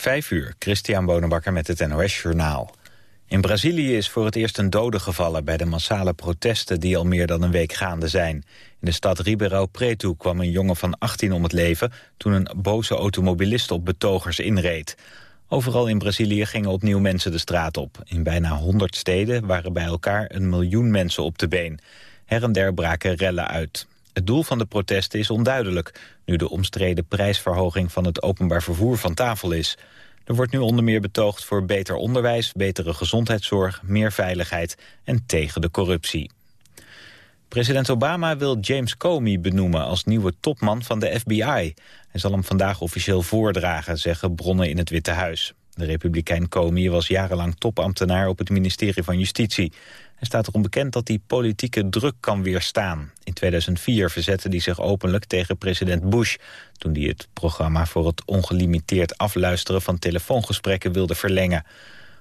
Vijf uur, Christian Bonenbakker met het NOS Journaal. In Brazilië is voor het eerst een dode gevallen bij de massale protesten die al meer dan een week gaande zijn. In de stad Ribeirão Preto kwam een jongen van 18 om het leven toen een boze automobilist op betogers inreed. Overal in Brazilië gingen opnieuw mensen de straat op. In bijna 100 steden waren bij elkaar een miljoen mensen op de been. Her en der braken rellen uit. Het doel van de protesten is onduidelijk... nu de omstreden prijsverhoging van het openbaar vervoer van tafel is. Er wordt nu onder meer betoogd voor beter onderwijs, betere gezondheidszorg... meer veiligheid en tegen de corruptie. President Obama wil James Comey benoemen als nieuwe topman van de FBI. Hij zal hem vandaag officieel voordragen, zeggen bronnen in het Witte Huis. De republikein Comey was jarenlang topambtenaar op het ministerie van Justitie. Hij staat erom bekend dat hij politieke druk kan weerstaan. In 2004 verzette hij zich openlijk tegen president Bush... toen hij het programma voor het ongelimiteerd afluisteren van telefoongesprekken wilde verlengen.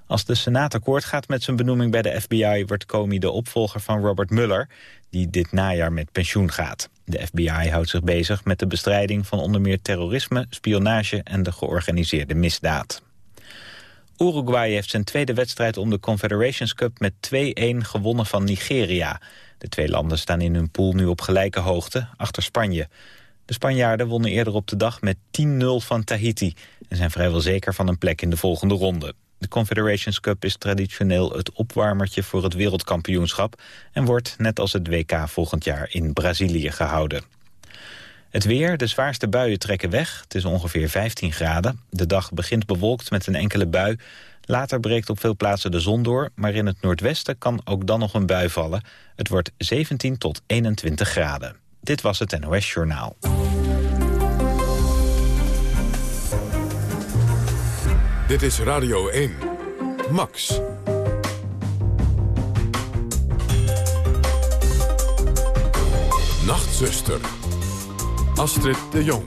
Als de Senaat akkoord gaat met zijn benoeming bij de FBI... wordt Comey de opvolger van Robert Mueller, die dit najaar met pensioen gaat. De FBI houdt zich bezig met de bestrijding van onder meer terrorisme, spionage en de georganiseerde misdaad. Uruguay heeft zijn tweede wedstrijd om de Confederations Cup met 2-1 gewonnen van Nigeria. De twee landen staan in hun pool nu op gelijke hoogte, achter Spanje. De Spanjaarden wonnen eerder op de dag met 10-0 van Tahiti... en zijn vrijwel zeker van een plek in de volgende ronde. De Confederations Cup is traditioneel het opwarmertje voor het wereldkampioenschap... en wordt, net als het WK volgend jaar, in Brazilië gehouden. Het weer, de zwaarste buien trekken weg. Het is ongeveer 15 graden. De dag begint bewolkt met een enkele bui. Later breekt op veel plaatsen de zon door, maar in het noordwesten kan ook dan nog een bui vallen. Het wordt 17 tot 21 graden. Dit was het NOS Journaal. Dit is Radio 1. Max. Nachtzuster. Astrid de Jong.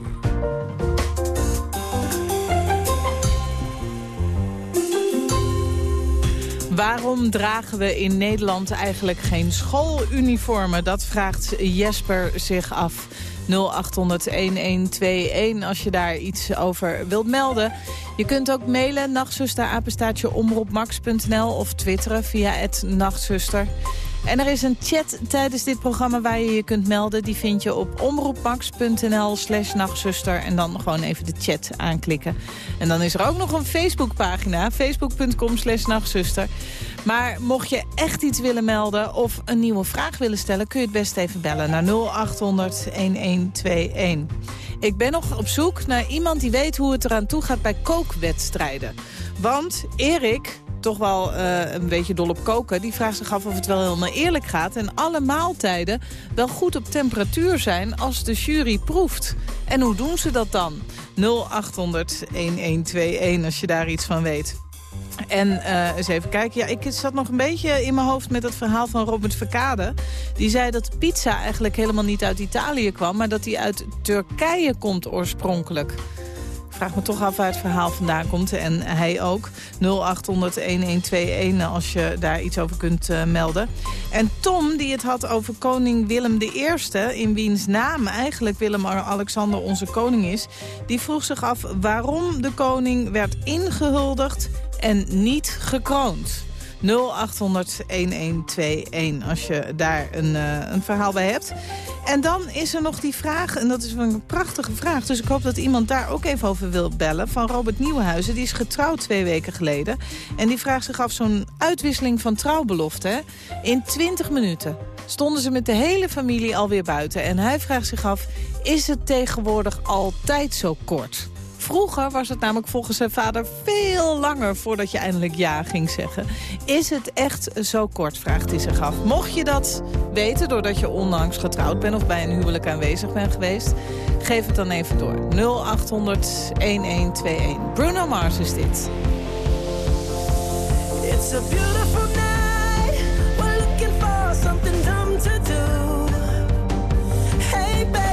Waarom dragen we in Nederland eigenlijk geen schooluniformen? Dat vraagt Jesper zich af. 0800-1121 als je daar iets over wilt melden. Je kunt ook mailen omroepmax.nl of twitteren via het nachtzuster. En er is een chat tijdens dit programma waar je je kunt melden. Die vind je op omroepmax.nl slash nachtzuster. En dan gewoon even de chat aanklikken. En dan is er ook nog een Facebookpagina. Facebook.com slash nachtzuster. Maar mocht je echt iets willen melden of een nieuwe vraag willen stellen... kun je het best even bellen naar 0800-1121. Ik ben nog op zoek naar iemand die weet hoe het eraan toe gaat bij kookwedstrijden. Want Erik, toch wel uh, een beetje dol op koken... die vraagt zich af of het wel helemaal eerlijk gaat... en alle maaltijden wel goed op temperatuur zijn als de jury proeft. En hoe doen ze dat dan? 0800-1121 als je daar iets van weet. En uh, eens even kijken. Ja, ik zat nog een beetje in mijn hoofd met het verhaal van Robert Verkade. Die zei dat pizza eigenlijk helemaal niet uit Italië kwam... maar dat die uit Turkije komt oorspronkelijk vraag me toch af waar het verhaal vandaan komt. En hij ook. 0800-1121 als je daar iets over kunt uh, melden. En Tom, die het had over koning Willem I... in wiens naam eigenlijk Willem-Alexander onze koning is... die vroeg zich af waarom de koning werd ingehuldigd en niet gekroond. 0800-1121 als je daar een, uh, een verhaal bij hebt. En dan is er nog die vraag, en dat is een prachtige vraag... dus ik hoop dat iemand daar ook even over wil bellen... van Robert Nieuwenhuizen, die is getrouwd twee weken geleden. En die vraagt zich af zo'n uitwisseling van trouwbelofte. In 20 minuten stonden ze met de hele familie alweer buiten. En hij vraagt zich af, is het tegenwoordig altijd zo kort? Vroeger was het namelijk volgens zijn vader veel langer voordat je eindelijk ja ging zeggen. Is het echt zo kort, vraagt hij zich af. Mocht je dat weten doordat je onlangs getrouwd bent of bij een huwelijk aanwezig bent geweest... geef het dan even door. 0800-1121. Bruno Mars is dit. It's a beautiful night. We're looking for something dumb to do. Hey baby.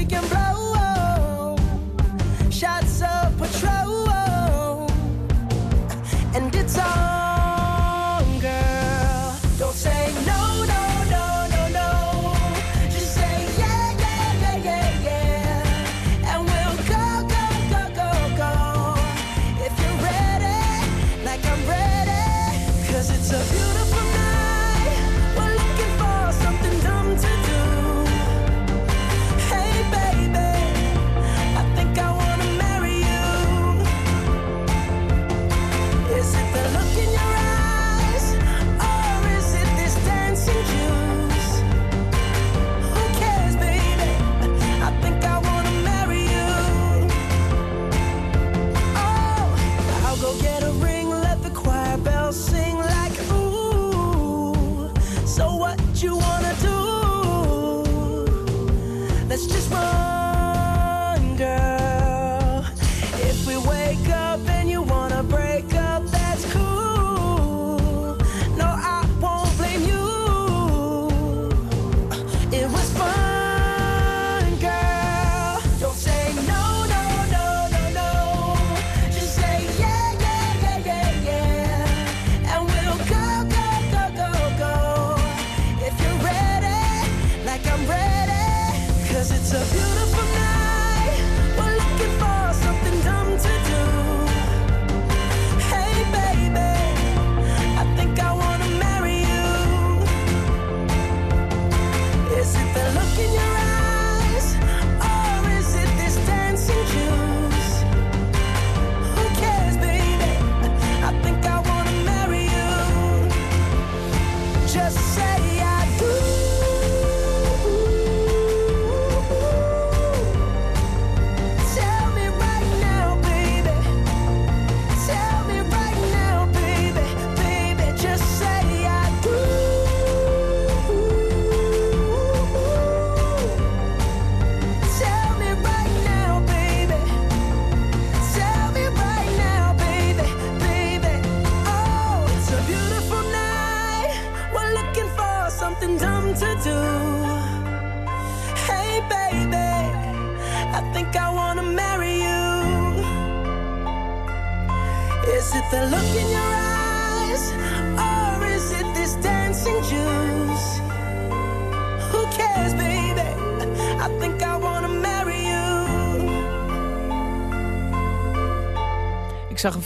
we can blow. Shots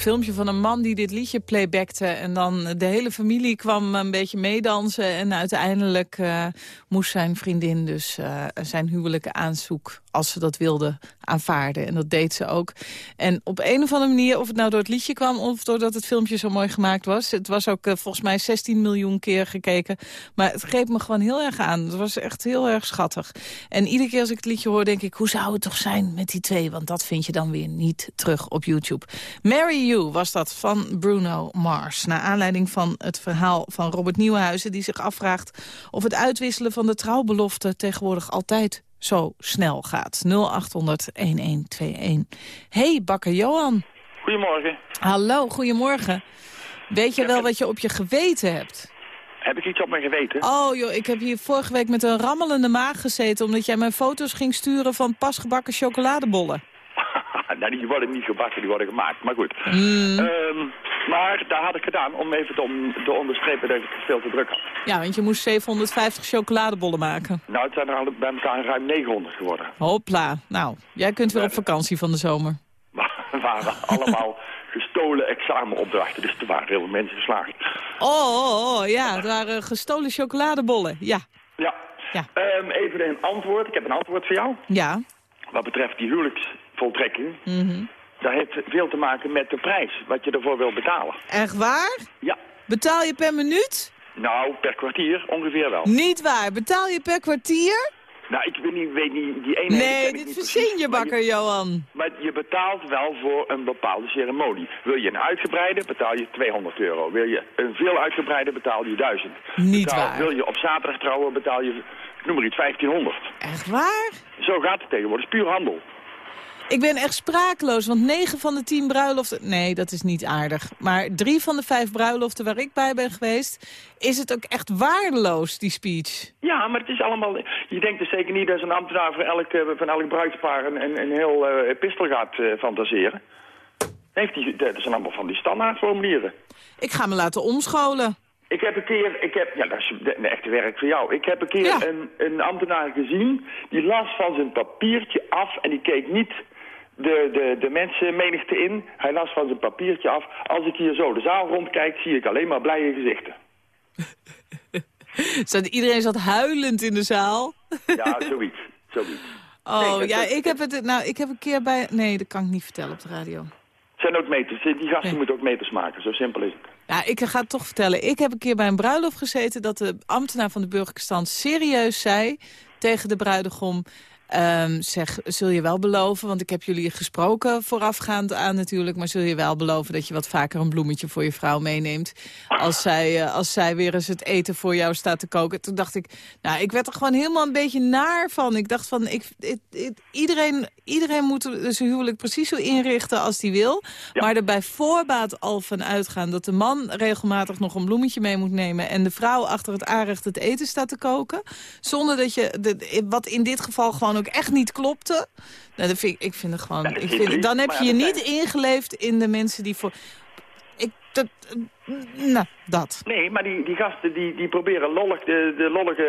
filmpje van een man die dit liedje playbackte... en dan de hele familie kwam een beetje meedansen... en uiteindelijk eh, moest zijn vriendin dus eh, zijn huwelijke aanzoek... als ze dat wilde, aanvaarden. En dat deed ze ook. En op een of andere manier, of het nou door het liedje kwam... of doordat het filmpje zo mooi gemaakt was... het was ook eh, volgens mij 16 miljoen keer gekeken... maar het greep me gewoon heel erg aan. Het was echt heel erg schattig. En iedere keer als ik het liedje hoor, denk ik... hoe zou het toch zijn met die twee? Want dat vind je dan weer niet terug op YouTube. Marry You was dat van Bruno Mars. Naar aanleiding van het verhaal van Robert Nieuwenhuizen... die zich afvraagt of het uitwisselen van de trouwbelofte... tegenwoordig altijd zo snel gaat. 0800-1121. Hey, bakker Johan. Goedemorgen. Hallo, goedemorgen. Weet je wel wat je op je geweten hebt? Heb ik iets op mijn geweten? Oh joh, ik heb hier vorige week met een rammelende maag gezeten... omdat jij mij foto's ging sturen van pasgebakken chocoladebollen. nou, die worden niet gebakken, die worden gemaakt. Maar goed. Mm. Ehm, maar daar had ik gedaan om even te, om, te onderstrepen dat ik het veel te druk had. Ja, want je moest 750 chocoladebollen maken. Nou, het zijn er al bij elkaar ruim 900 geworden. Hopla. Nou, jij kunt weer op vakantie van de zomer. Maar waren allemaal gestolen examenopdrachten. Dus er waren heel veel mensen geslaagd. Oh, oh, oh, ja, het waren gestolen chocoladebollen. Ja, Ja. Ja. Ehm, even een antwoord. Ik heb een antwoord voor jou. ja. Wat betreft die huwelijksvoltrekking. Mhm. Dat heeft veel te maken met de prijs. Wat je ervoor wil betalen. Echt waar? Ja. Betaal je per minuut? Nou, per kwartier ongeveer wel. Niet waar. Betaal je per kwartier? Nou, ik weet niet, weet niet die ene... Nee, dit verzin je, bakker Johan. Maar je betaalt wel voor een bepaalde ceremonie. Wil je een uitgebreide, betaal je 200 euro. Wil je een veel uitgebreide, betaal je 1000. Niet Betaal- waar. Wil je op zaterdag trouwen, betaal je, noem maar iets, 1500. Echt waar? Zo gaat het tegenwoordig. Het is puur handel. Ik ben echt sprakeloos, want 9 van de 10 bruiloften... Nee, dat is niet aardig. Maar drie van de vijf bruiloften waar ik bij ben geweest... is het ook echt waardeloos, die speech. Ja, maar het is allemaal... Je denkt dus zeker niet dat zo'n ambtenaar voor elk, eh, van elk bruidspaar een, een, een heel eh epistel gaat eh, fantaseren. Heeft die, dat zijn allemaal van die standaardformulieren. Ik ga me laten omscholen. Ik heb een keer, ik heb, ja, dat is een echte werk voor jou. Ik heb een keer Ja. een, een ambtenaar gezien, die las van zijn papiertje af en die keek niet de, de, de mensenmenigte in. Hij las van zijn papiertje af. Als ik hier zo de zaal rondkijk, zie ik alleen maar blije gezichten. Zat, iedereen zat huilend in de zaal. Ja, zoiets. zoiets. Oh, Nee, ja, dat- ik heb het... Nou, ik heb een keer bij... Nee, dat kan ik niet vertellen op de radio. zijn ook meters. Die gasten Nee. moeten ook meters maken. Zo simpel is het. Nou, ik ga het toch vertellen. Ik heb een keer bij een bruiloft gezeten... dat de ambtenaar van de burgerlijke stand serieus zei tegen de bruidegom... ehm, zeg, zul je wel beloven, want ik heb jullie gesproken voorafgaand aan natuurlijk... maar zul je wel beloven dat je wat vaker een bloemetje voor je vrouw meeneemt... als zij, eh, als zij weer eens het eten voor jou staat te koken. Toen dacht ik, nou, ik werd er gewoon helemaal een beetje naar van. Ik dacht van, ik, iedereen, iedereen moet zijn huwelijk precies zo inrichten als die wil... maar er bij voorbaat al van uitgaan dat de man regelmatig nog een bloemetje mee moet nemen... en de vrouw achter het aanrecht het eten staat te koken... zonder dat je, de, wat in dit geval gewoon ook echt niet klopte... Nou, dat vind ik, ik vind het gewoon... Ja, ik vind, dan heb je je niet ingeleefd in de mensen die voor... Ik, dat, nou, dat. Nee, maar die, die gasten die, die proberen lollig de, de, lollige,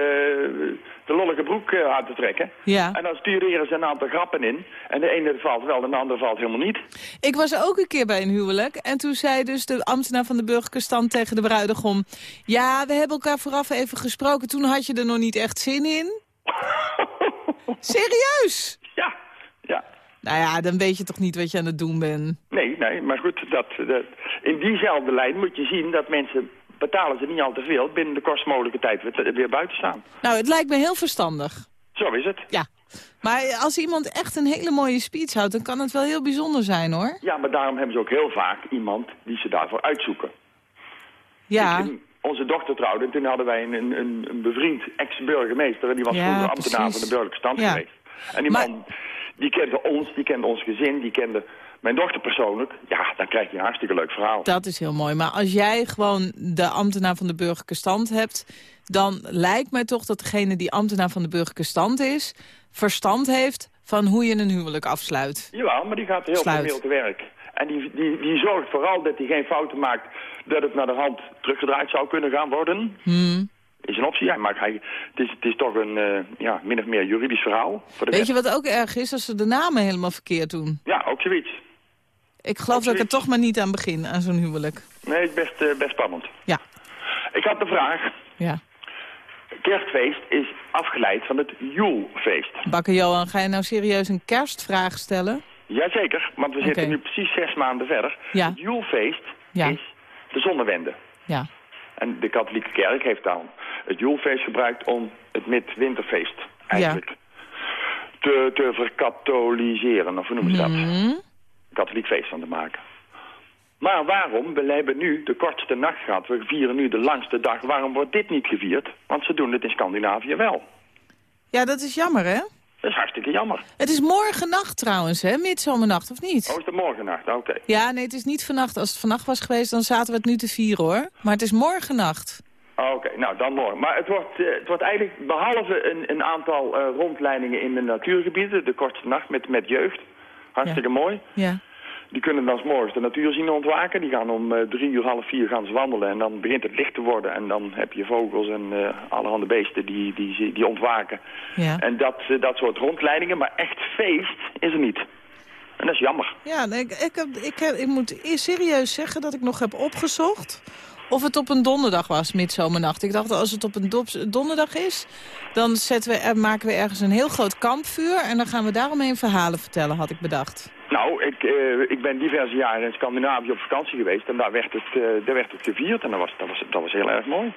de lollige broek eh, aan te trekken. Ja. En dan sturen ze een aantal grappen in. En de ene valt wel en de andere valt helemaal niet. Ik was ook een keer bij een huwelijk. En toen zei dus de ambtenaar van de burgerlijke stand tegen de bruidegom... Ja, we hebben elkaar vooraf even gesproken. Toen had je er nog niet echt zin in. Serieus? Ja, ja. Nou ja, dan weet je toch niet wat je aan het doen bent. Nee, nee, maar goed, dat, dat, in diezelfde lijn moet je zien dat mensen betalen ze niet al te veel binnen de kortst mogelijke tijd weer, weer buiten staan. Nou, het lijkt me heel verstandig. Zo is het. Ja. Maar als iemand echt een hele mooie speech houdt... dan kan het wel heel bijzonder zijn, hoor. Ja, maar daarom hebben ze ook heel vaak iemand die ze daarvoor uitzoeken. Ja. Onze dochter trouwde, en toen hadden wij een, een, een bevriend ex-burgemeester... en die was Ja, vroeger ambtenaar precies. van de burgerlijke stand Ja. geweest. En die Maar- man, die kende ons, die kende ons gezin, die kende mijn dochter persoonlijk. Ja, dan krijg je een hartstikke leuk verhaal. Dat is heel mooi. Maar als jij gewoon de ambtenaar van de burgerlijke stand hebt... dan lijkt mij toch dat degene die ambtenaar van de burgerlijke stand is... verstand heeft van hoe je een huwelijk afsluit. Jawel, maar die gaat heel formeel te werk. En die, die, die zorgt vooral dat hij geen fouten maakt... dat het naar de hand teruggedraaid zou kunnen gaan worden. Hmm. Is een optie, ja, maar hij, het, is, het is toch een eh, ja, min of meer juridisch verhaal. Voor de Weet je wat ook erg is? Als ze de namen helemaal verkeerd doen. Ja, ook zoiets. Ik geloof dat ik er toch maar niet aan begin, aan zo'n huwelijk. Nee, het is best, eh, best spannend. Ja, Ik had de vraag. ja. Kerstfeest is afgeleid van het Joelfeest. Bakker Johan, ga je nou serieus een kerstvraag stellen? Jazeker, want we zitten nu precies zes maanden verder. Ja. Het Joelfeest Ja. is de zonnewende. Ja. En de katholieke kerk heeft dan het Joelfeest gebruikt om het midwinterfeest eigenlijk te, te verkatholiseren. Of hoe noemen ze dat? Mhm. Katholiek feest van te maken. Maar waarom? We hebben nu de kortste nacht gehad. We vieren nu de langste dag. Waarom wordt dit niet gevierd? Want ze doen het in Scandinavië wel. Ja, dat is jammer, hè? Dat is hartstikke jammer. Het is morgennacht trouwens, hè? Midzomernacht, of niet? Oh, is het morgennacht? Oké. Ja, nee, het is niet vannacht. Als het vannacht was geweest, dan zaten we het nu te vieren, hoor. Maar het is morgennacht. Oké, nou dan morgen. Maar het wordt, eh, het wordt eigenlijk, behalve een, een aantal eh, rondleidingen in de natuurgebieden, de kortste nacht met, met jeugd. Hartstikke mooi. Ja. Die kunnen dan morgens de natuur zien ontwaken. Die gaan om eh, drie uur, half vier gaan ze wandelen. En dan begint het licht te worden. En dan heb je vogels en eh allerhande beesten die, die, die ontwaken. Ja. En dat, eh, dat soort rondleidingen. Maar echt feest is er niet. En dat is jammer. Ja, nee, ik, ik, heb, ik, heb, ik moet e- serieus zeggen dat ik nog heb opgezocht... of het op een donderdag was, midzomernacht. Ik dacht, als het op een donderdag is... dan zetten we, maken we ergens een heel groot kampvuur... en dan gaan we daaromheen verhalen vertellen, had ik bedacht. Nou, ik, eh, ik ben diverse jaren in Scandinavië op vakantie geweest. En daar werd het, eh, daar werd het gevierd. En dat was, dat, was, dat was heel erg mooi.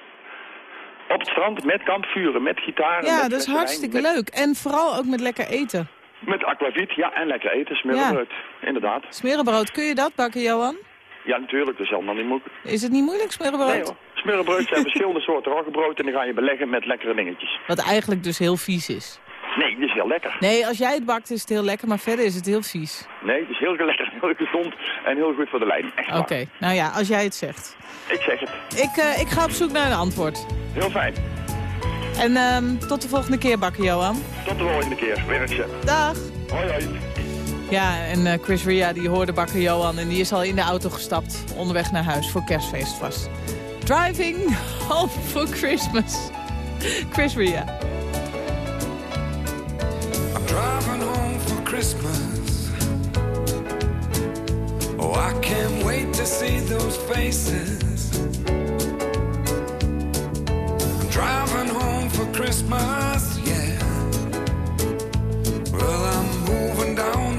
Op het strand met kampvuren, met gitaren. Ja, met dat is wijn, hartstikke met- leuk. En vooral ook met lekker eten. Met aquavit, ja, en lekker eten, smullenbrood. Inderdaad. Smerenbrood, kun je dat bakken, Johan? Ja, natuurlijk, dat is helemaal niet moeilijk. Is het niet moeilijk, smerenbrood? Nee hoor. Zijn verschillende soorten roggebrood en die ga je beleggen met lekkere dingetjes. Wat eigenlijk dus heel vies is. Nee, het is heel lekker. Nee, als jij het bakt is het heel lekker, maar verder is het heel vies. Nee, het is heel lekker, heel gezond en heel goed voor de lijn. Oké, nou ja, als jij het zegt. Ik zeg het. Ik, eh, ik ga op zoek naar een antwoord. Heel fijn. En ehm, tot de volgende keer bakken, Johan. Tot de volgende keer. Werkje. Dag. Hoi, hoi. Ja, en eh, Chris Ria die hoorde bakker Johan en die is al in de auto gestapt. Onderweg naar huis voor kerstfeest vast. Driving home for Christmas. Chris Ria. Driving home for Christmas. Oh, I can't wait to see those faces. I'm driving home for Christmas, yeah. Well, I'm moving down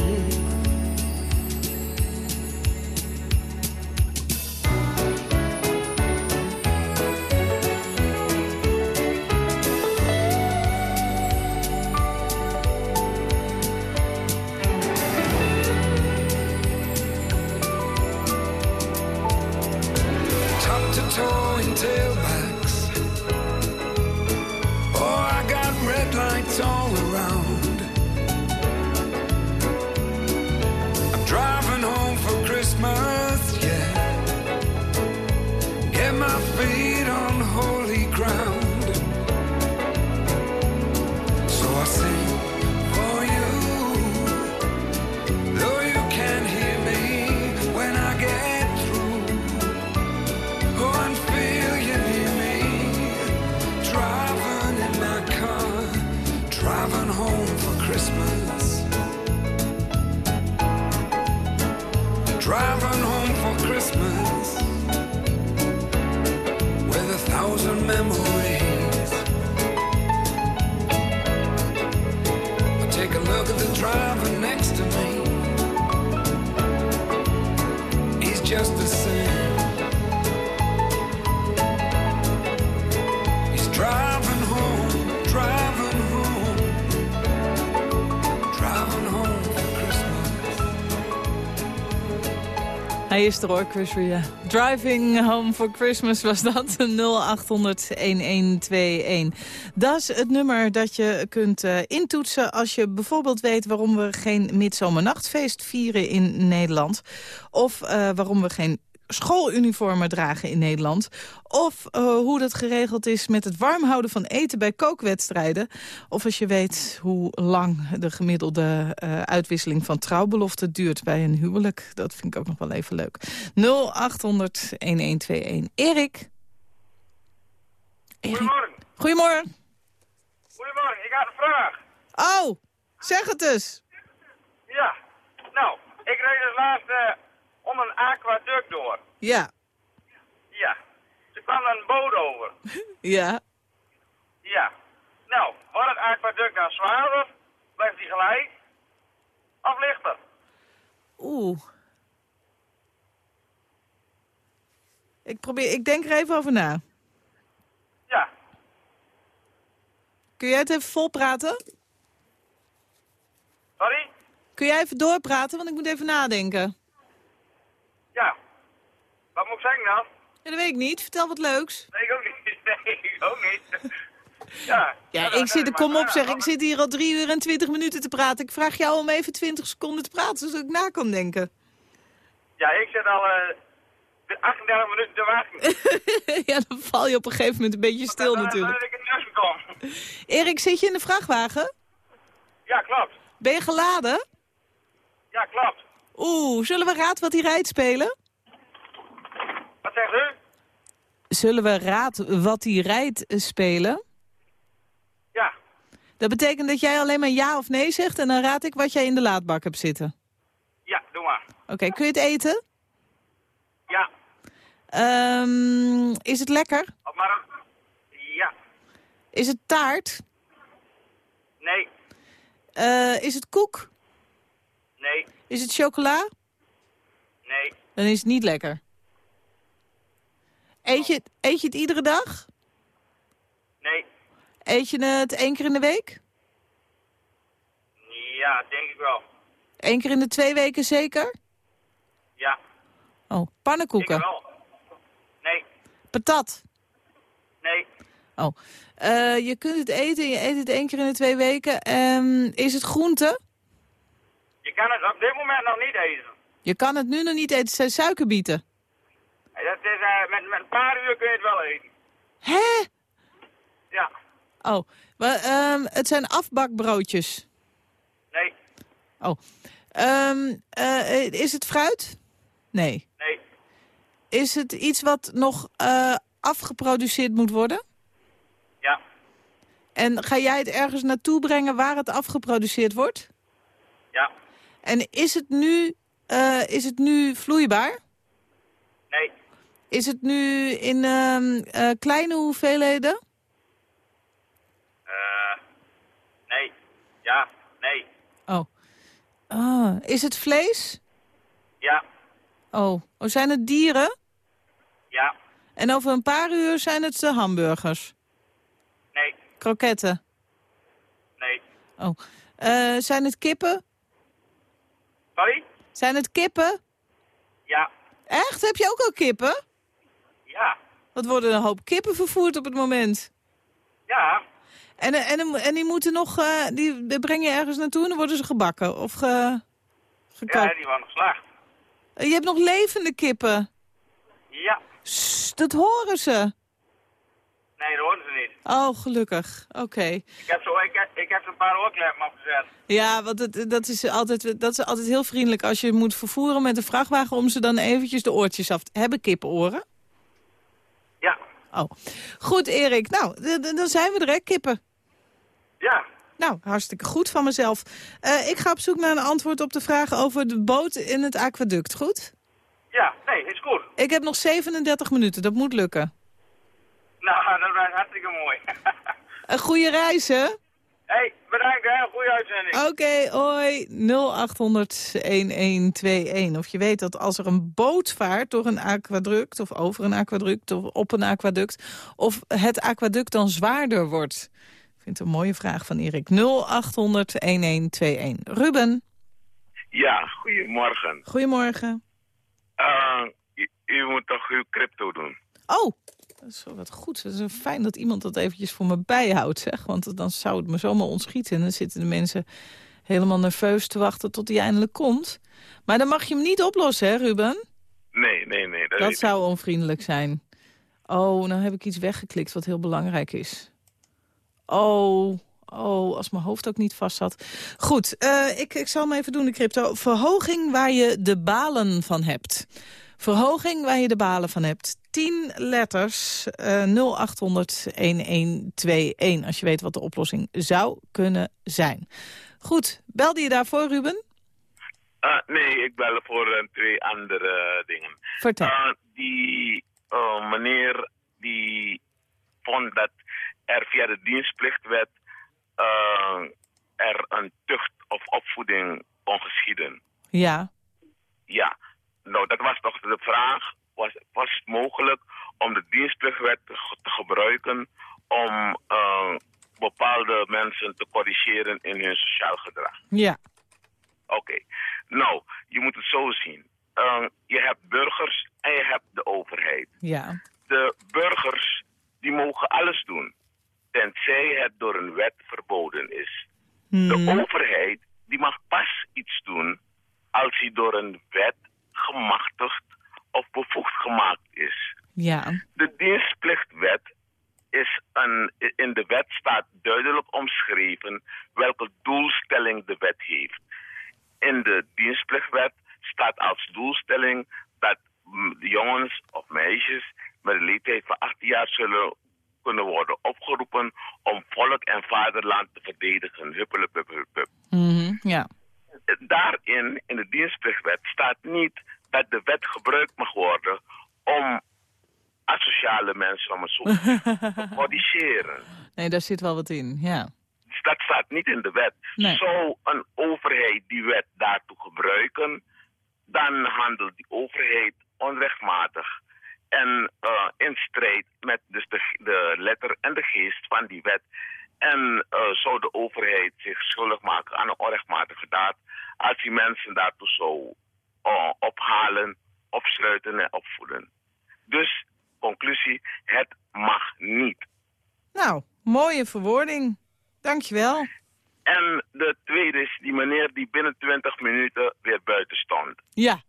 Hij is er hoor. Driving Home for Christmas was dat, 0800-1121. Dat is het nummer dat je kunt eh, intoetsen als je bijvoorbeeld weet... waarom we geen midzomernachtfeest vieren in Nederland. Of eh, waarom we geen schooluniformen dragen in Nederland. Of eh, hoe dat geregeld is met het warm houden van eten bij kookwedstrijden. Of als je weet hoe lang de gemiddelde eh, uitwisseling van trouwbeloften duurt bij een huwelijk. Dat vind ik ook nog wel even leuk. 0800-1121. Erik? Erik? Goedemorgen. Goedemorgen. Goedemorgen, ik had een vraag. Oh, zeg het eens. Ja, nou, ik reed dus laatst eh, om een aquaduct door. Ja, Ja, er kwam een boot over. ja. Ja, nou, wordt het aquaduct dan zwaarder? Blijft die gelijk? Of lichter? Oeh. Ik, probeer, ik denk er even over na. Ja. Kun jij het even volpraten? Sorry? Kun jij even doorpraten, want ik moet even nadenken. Ja. Wat moet ik zeggen dan? Ja, dat weet ik niet. Vertel wat leuks. Nee, ik ook niet. Nee, ik ook niet. Ja. Ja, ik zit, dan- kom op zeg, ik zit hier al drie uur en twintig minuten te praten. Ik vraag jou om even twintig seconden te praten, zodat ik na kan denken. Ja, ik zit al eh 38 minuten te wachten. ja, dan val je op een gegeven moment een beetje stil Dan- natuurlijk. Dan ik in kom. Erik, zit je in de vrachtwagen? Ja, klopt. Ben je geladen? Ja, klopt. Oeh, zullen we Raad wat hij rijdt spelen? Wat zegt u? Zullen we Raad wat hij rijdt spelen? Ja. Dat betekent dat jij alleen maar ja of nee zegt en dan raad ik wat jij in de laadbak hebt zitten. Ja, doe maar. Oké, kun je het eten? Ja. Ehm, is het lekker? Maar. Ja. Is het taart? Nee. Eh, is het koek? Nee. Is het chocola? Nee. Dan is het niet lekker. Eet je, eet je het iedere dag? Nee. Eet je het één keer in de week? Ja, denk ik wel. Eén keer in de twee weken zeker? Ja. Oh, Ik pannenkoeken. wel. Nee. Patat. Nee. Oh. Eh, je kunt het eten, je eet het één keer in de twee weken. Ehm, is het groente? Je kan het op dit moment nog niet eten. Je kan het nu nog niet eten, het zijn suikerbieten. Dat is, eh, met, met een paar uur kun je het wel eten. Hè? Ja. Oh, maar, ehm, het zijn afbakbroodjes. Nee. Oh. Ehm, eh, is het fruit? Nee. Nee. Is het iets wat nog eh, afgeproduceerd moet worden? Ja. En ga jij het ergens naartoe brengen waar het afgeproduceerd wordt? Ja. En is het nu, eh, is het nu vloeibaar? Nee. Is het nu in ehm, eh, kleine hoeveelheden? Eh. nee. Ja. Nee. Oh. Ah, is het vlees? Ja. Oh. oh, zijn het dieren? Ja. En over een paar uur zijn het de hamburgers? Nee. Kroketten? Nee. Oh. Zijn het kippen? Sorry? Zijn het kippen? Ja. Echt? Heb je ook al kippen? Ja. Wat worden een hoop kippen vervoerd op het moment? Ja. En, en, en die moeten nog, eh, die breng je ergens naartoe en dan worden ze gebakken of ge, Ja, gekookt. die waren geslacht. Eh, Je hebt nog levende kippen. Ja. Sst, dat horen ze. Nee, dat hoorden ze niet. Oh, gelukkig. Oké. Ik heb, zo, ik, heb, ik heb een paar oorkleppen opgezet. Ja, want het, dat, is altijd, dat is altijd heel vriendelijk als je moet vervoeren met een vrachtwagen... om ze dan eventjes de oortjes af te... Hebben kippenoren? Ja. Oh. Goed, Erik. Nou, dan zijn we er, hè, kippen. Ja. Nou, hartstikke goed van mezelf. Eh, ik ga op zoek naar een antwoord op de vraag over de boot in het aquaduct, goed? Ja. Nee, is goed. Ik heb nog 37 minuten, dat moet lukken. Nou, dat was hartstikke mooi. Een goede reis, hè? hey, bedankt hè. Goeie uitzending. Oké, hoi. 0800-1121. Of je weet dat als er een boot vaart door een aquaduct... of over een aquaduct of op een aquaduct... of het aquaduct dan zwaarder wordt. Ik vind het een mooie vraag van Erik. 0800-1121. Ruben, Ja, goedemorgen. goedemorgen. Eh, u, u moet toch uw crypto doen? Oh, dat is wel wat goed. Het is fijn dat iemand dat eventjes voor me bijhoudt, zeg. Want dan zou het me zomaar ontschieten. En dan zitten de mensen helemaal nerveus te wachten tot hij eindelijk komt. Maar dan mag je hem niet oplossen, hè, Ruben? Nee, nee, nee. Dat, zou onvriendelijk zijn. Oh, nou heb ik iets weggeklikt wat heel belangrijk is. Oh, oh, als mijn hoofd ook niet vast zat. Goed, eh, ik, ik zal hem even doen, de crypto. Verhoging waar je de balen van hebt. Verhoging waar je de balen van hebt. 10 letters, eh 0800 1121, als je weet wat de oplossing zou kunnen zijn. Goed, belde je daarvoor, Ruben? Eh, nee, ik bel voor eh, twee andere dingen. Vertel. Eh, die eh, meneer die vond dat er via de dienstplichtwet eh, er een tucht of opvoeding kon geschieden. Ja, Ja, nou dat was toch de vraag was, was het mogelijk om de dienstplichtwet te gebruiken om eh, bepaalde mensen te corrigeren in hun sociaal gedrag. Ja. Oké. Nou, je moet het zo zien. Eh, je hebt burgers en je hebt de overheid. Ja. De burgers die mogen alles doen, tenzij het door een wet verboden is. De Hmm. overheid die mag pas iets doen als hij door een wet gemachtigd of bevoegd gemaakt is. Ja. De dienstplichtwet is een, in de wet staat duidelijk omschreven welke doelstelling de wet heeft. In de dienstplichtwet staat als doelstelling dat jongens of meisjes met een leeftijd van 18 jaar zullen kunnen worden opgeroepen om volk en vaderland te verdedigen. Mhm. Ja. daarin, in de dienstplichtwet, staat niet dat de wet gebruikt mag worden om asociale mensen, om het zo te corrigeren. Nee, daar zit wel wat in. Ja. Dus dat staat niet in de wet. Nee. Zou een overheid die wet daartoe gebruiken, dan handelt die overheid onrechtmatig en eh, in strijd met dus de, de letter en de geest van die wet. En eh, zou de overheid zich schuldig maken aan een onrechtmatige daad als die mensen daartoe zou eh, ophalen, opsluiten en opvoeden. Dus, conclusie, het mag niet. Nou, mooie verwoording. Dankjewel. En de tweede is die meneer die binnen 20 minuten weer buiten stond. Ja.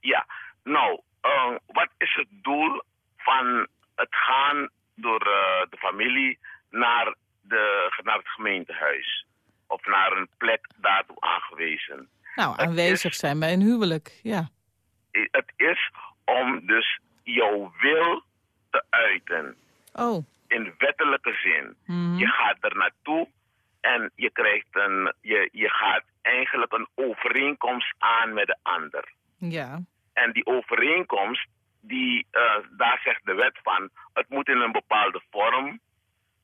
Ja, nou, eh, wat is het doel van het gaan door eh, de familie naar, de, naar het gemeentehuis? Of naar een plek daartoe aangewezen? Nou, Het aanwezig is- zijn bij een huwelijk. Ja. Het is om dus jouw wil te uiten. Oh. in wettelijke zin. Mhm. Je gaat er naartoe en je krijgt een, je, je gaat eigenlijk een overeenkomst aan met de ander. Ja. En die overeenkomst, die, eh, daar zegt de wet van, het moet in een bepaalde vorm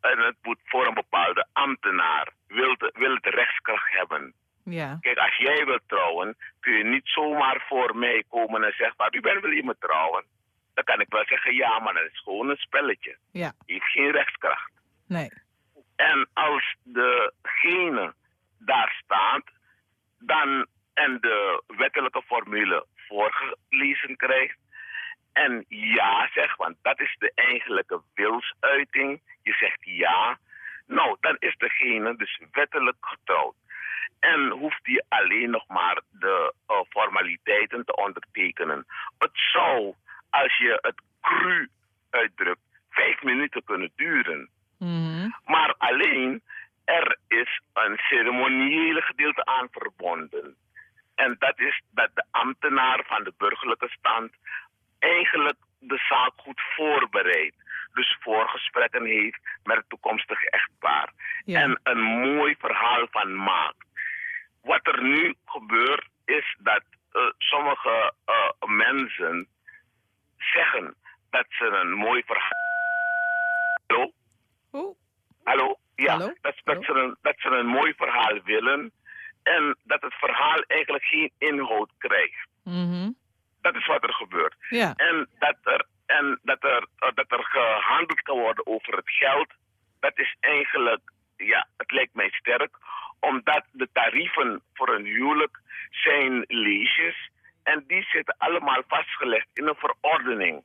en het moet voor een bepaalde ambtenaar, wil, de, wil het rechtskracht hebben. Ja. Kijk, als jij wilt trouwen, kun je niet zomaar voor mij komen en zeggen, van, u bent wil je me trouwen? Dan kan ik wel zeggen, ja, maar dat is gewoon een spelletje. Ja. heeft geen rechtskracht. Nee. En als degene daar staat, dan en de wettelijke formule voorgelezen krijgt, en ja zegt, want dat is de eigenlijke wilsuiting, je zegt ja, nou, dan is degene dus wettelijk getrouwd. En hoeft hij alleen nog maar de eh, formaliteiten te ondertekenen. Het zou, als je het cru uitdrukt, vijf minuten kunnen duren. Mhm. Maar alleen, er is een ceremoniële gedeelte aan verbonden. En dat is dat de ambtenaar van de burgerlijke stand eigenlijk de zaak goed voorbereidt. Dus voorgesprekken heeft met het toekomstige echtpaar. Ja. En een mooi verhaal van maakt. Wat er nu gebeurt is dat eh, sommige eh, mensen zeggen dat ze een mooi verhaal... Hallo? Oeh. Hallo? Ja, Hallo? Dat, dat, Hallo? Ze een, dat ze een mooi verhaal willen en dat het verhaal eigenlijk geen inhoud krijgt. Mhm. Dat is wat er gebeurt. Ja. En dat er, en dat er, eh, dat er gehandeld kan worden over het geld, dat is eigenlijk, ja, het lijkt mij sterk, omdat de tarieven voor een huwelijk zijn leesjes en die zitten allemaal vastgelegd in een verordening.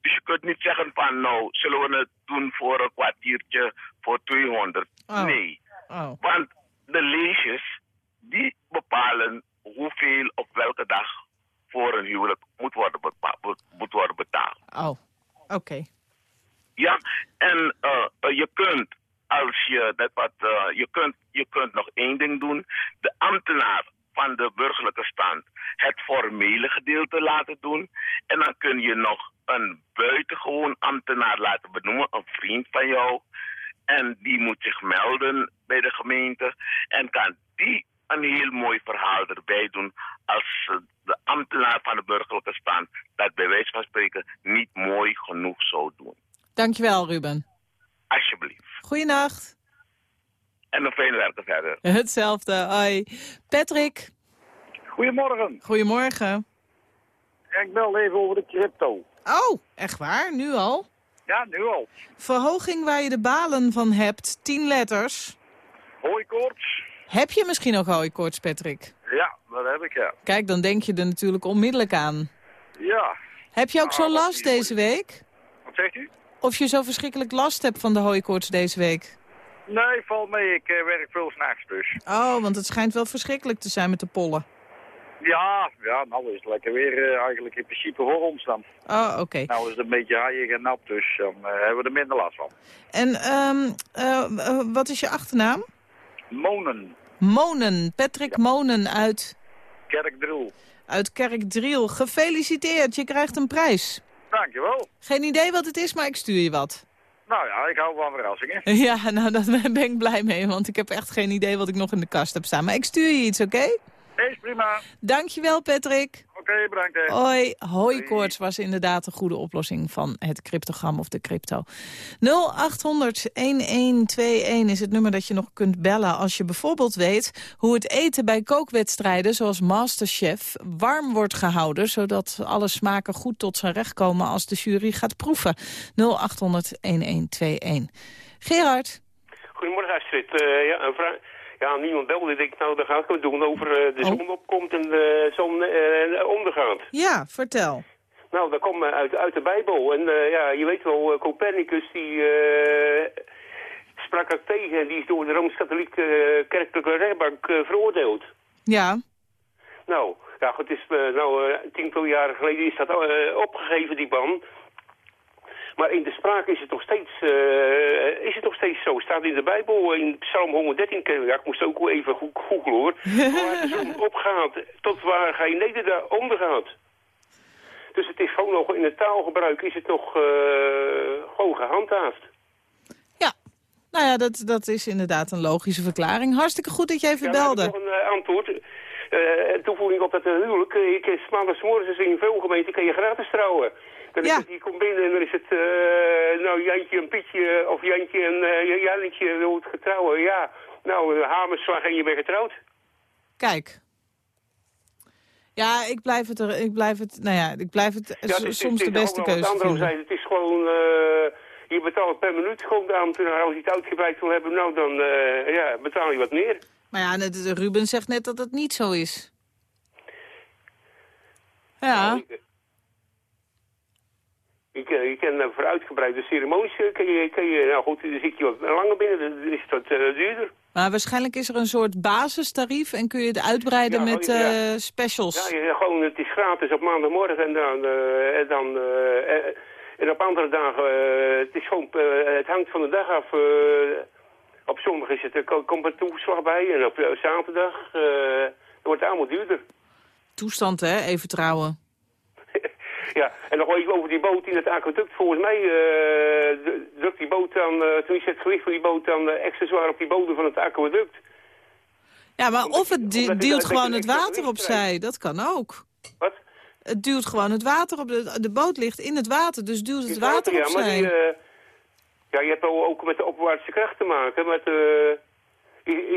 Dus je kunt niet zeggen van nou, zullen we het doen voor een kwartiertje voor 200. Oh. Nee, Oh. want de leesjes die bepalen hoeveel op welke dag voor een huwelijk moet worden, moet- betaald. Oh. Oké. Ja, en eh, je kunt, als je dat wat, eh, je kunt, je kunt nog één ding doen. De ambtenaar van de burgerlijke stand het formele gedeelte laten doen. En dan kun je nog een buitengewoon ambtenaar laten benoemen, een vriend van jou. En die moet zich melden bij de gemeente. En kan die een heel mooi verhaal erbij doen als de ambtenaar van de burgerlijke stand dat bij wijze van spreken niet mooi genoeg zou doen. Dankjewel, Ruben. Alsjeblieft. Goeienacht. En een fijne werken verder. Hetzelfde. Hoi. Patrick. Goedemorgen. Goedemorgen. ik bel even over de crypto. Oh, echt waar? Nu al? Ja, nu al. Verhoging waar je de balen van hebt, 10 letters. Hooikoorts. Heb je misschien ook hooikoorts, Patrick? Ja, dat heb ik, ja. Kijk, dan denk je er natuurlijk onmiddellijk aan. Ja. Heb je ook Nou, zo'n wat last is- deze week? Wat zegt u? Of je zo verschrikkelijk last hebt van de hooikoorts deze week? Nee, valt mee. Ik eh, werk veel s'nachts dus. Oh, want het schijnt wel verschrikkelijk te zijn met de pollen. Ja, ja, nou is het lekker weer eh, eigenlijk in principe voor ons dan. Oh, oké. Nou is het een beetje haaiig en nat, dus dan eh, hebben we er minder last van. En ehm, eh, eh, wat is je achternaam? Monen, Monen. Patrick Monen uit, Kerkdriel. uit Kerkdriel. Gefeliciteerd, je krijgt een prijs. Dankjewel. Geen idee wat het is, maar ik stuur je wat. Nou ja, ik hou van verrassingen. Ja, nou, daar ben ik blij mee, want ik heb echt geen idee wat ik nog in de kast heb staan. Maar ik stuur je iets, oké? Is prima. Dankjewel, Patrick. Oké, bedankt. hè. Hoi, hooikoorts was inderdaad een goede oplossing van het cryptogram of de crypto. 0800-1121 is het nummer dat je nog kunt bellen als je bijvoorbeeld weet hoe het eten bij kookwedstrijden zoals Masterchef warm wordt gehouden, zodat alle smaken goed tot zijn recht komen als de jury gaat proeven. 0800-1121. Gerard? Goedemorgen Astrid. Eh, ja, een vraag. Ja, niemand belde. Ik denk, nou, dan ga ik het doen over eh, de Oh. zon opkomt en de zon eh, ondergaat. Ja, vertel. Nou, dat komt eh, uit, uit de Bijbel. En ja, je weet wel, Copernicus die sprak er tegen en die is door de Rooms-Katholieke kerkelijke rechtbank veroordeeld. Ja, Nou, ja, goed, het is nou, tiental jaren geleden is dat opgegeven, die ban. Maar in de spraak is het nog steeds, uh, is het nog steeds zo. staat in de Bijbel, in Psalm 113, ja, ik moest ook even googlen hoor. waar de zon opgaat, tot waar gij neder ondergaat. Dus het is gewoon nog, in het taalgebruik is het nog uh, gewoon gehandhaafd. Ja, nou ja, dat, dat is inderdaad een logische verklaring. Hartstikke goed dat je even ja, belde. nog een uh, antwoord. Uh, toevoeging op dat huwelijk. Kan maandagsmorgens in veel gemeenten kan je gratis trouwen. Dan ja. het, je komt binnen en dan is het, uh, nou, Jantje en Pietje of Jantje en uh, Jannetje wil het getrouwen. Ja, nou, hamerslag en je bent getrouwd. Kijk. Ja, ik blijf het, er, ik blijf het, nou ja, ik blijf het, ja, het is, soms het is de beste keuze vinden. Het is gewoon, uh, je betaalt per minuut gewoon aan. Als je het uitgebreid wil hebben, nou dan uh, ja, betaal je wat meer. Maar ja, net, Ruben zegt net dat het niet zo is. Ja. Nou, ik, ik, je kan voor uitgebreide ceremonies, kan je, kan je, nou goed, dan zit je wat langer binnen, dan is dat uh, duurder. Maar waarschijnlijk is er een soort basistarief en kun je het uitbreiden ja, met uh, ja. specials. Ja, gewoon, het is gratis op maandagmorgen en dan, uh, en, dan en op andere dagen, het is gewoon, het hangt van de dag af. op zondag is het, er komt er toeslag bij en op zaterdag wordt het allemaal duurder. Toestand hè, even trouwen. Ja, en nog even over die boot in het aquaduct. Volgens mij uh, drukt die boot dan, uh, toen is het gewicht van die boot dan uh, extra zwaar op die bodem van het aquaduct. Ja, maar of het du duwt gewoon het water opzij, dat kan ook. Wat? Het duwt gewoon het water op, de, de boot ligt in het water, dus duwt het, het water, water opzij. Ja, maar die, ja, je hebt ook met de opwaartse kracht te maken, met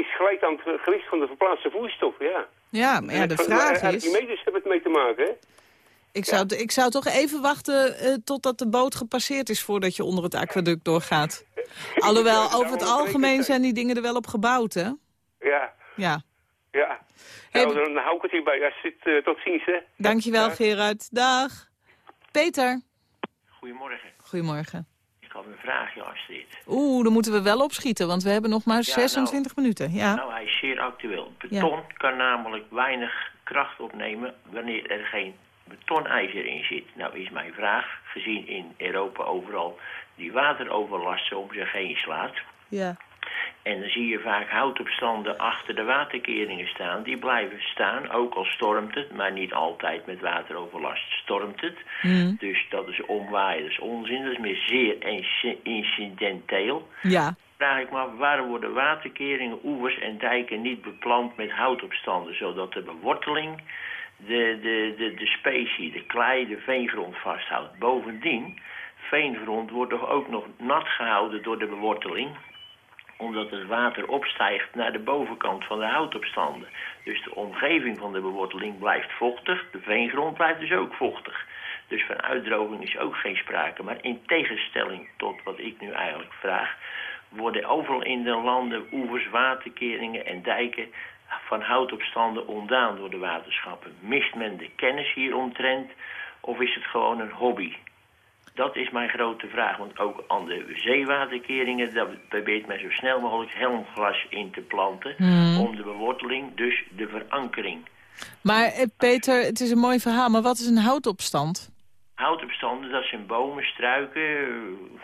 is gelijk aan het gewicht van de verplaatste vloeistof, ja. Ja, maar ja, de vraag is... Die medisch hebben het mee te maken, hè? Ik zou, ja. ik zou toch even wachten uh, totdat de boot gepasseerd is voordat je onder het aquaduct doorgaat. Alhoewel, over het algemeen zijn die dingen er wel op gebouwd, hè? Ja. Ja. Ja. Hey, nou, dan hou ik het hierbij. Ja, zit, uh, tot ziens, hè. Dankjewel. Gerard. Dag. Peter. Goedemorgen. Goedemorgen. Ik had een vraagje, Astrid. Oeh, dan moeten we wel opschieten, want we hebben nog maar ja, 26 nou, minuten. Ja. Nou, hij is zeer actueel. Beton kan namelijk weinig kracht opnemen wanneer er geen betonijzer in zit. Nou is mijn vraag, gezien in Europa overal die wateroverlast zo om zich heen slaat. Ja. En dan zie je vaak houtopstanden achter de waterkeringen staan. Die blijven staan, ook al stormt het, maar niet altijd met wateroverlast stormt het. Mm. Dus dat is omwaaien, dat is onzin. Dat is meer zeer incidenteel. Ja. Vraag ik me waarom worden waterkeringen, oevers en dijken niet beplant met houtopstanden, zodat de beworteling de, de, de, de specie, de klei, de veengrond vasthoudt. Bovendien, veengrond wordt toch ook nog nat gehouden door de beworteling. Omdat het water opstijgt naar de bovenkant van de houtopstanden. Dus de omgeving van de beworteling blijft vochtig. De veengrond blijft dus ook vochtig. Dus van uitdroging is ook geen sprake. Maar in tegenstelling tot wat ik nu eigenlijk vraag... worden overal in de landen oevers, waterkeringen en dijken... van houtopstanden ontdaan door de waterschappen. Mist men de kennis hieromtrent of is het gewoon een hobby? Dat is mijn grote vraag, want ook aan de zeewaterkeringen... daar probeert men zo snel mogelijk helmglas in te planten... Hmm. om de beworteling, dus de verankering. Maar eh, Peter, het is een mooi verhaal, maar wat is een houtopstand? Houtopstanden, dat zijn bomen, struiken, eh,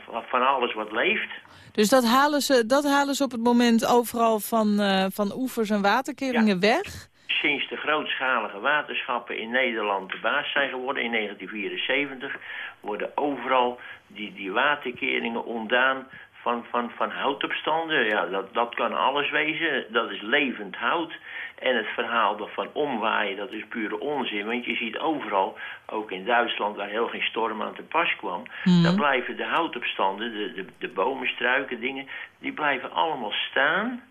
van- van alles wat leeft. Dus dat halen ze, dat halen ze op het moment overal van, eh, van oevers en waterkeringen weg? Sinds de grootschalige waterschappen in Nederland de baas zijn geworden in 1974... worden overal die, die waterkeringen ontdaan van, van, van houtopstanden. Ja, dat, dat kan alles wezen. Dat is levend hout. En het verhaal dat van omwaaien, dat is pure onzin. Want je ziet overal, ook in Duitsland waar heel geen storm aan te pas kwam... Mhm. daar blijven de houtopstanden, de, de, de bomen, struiken, dingen... die blijven allemaal staan,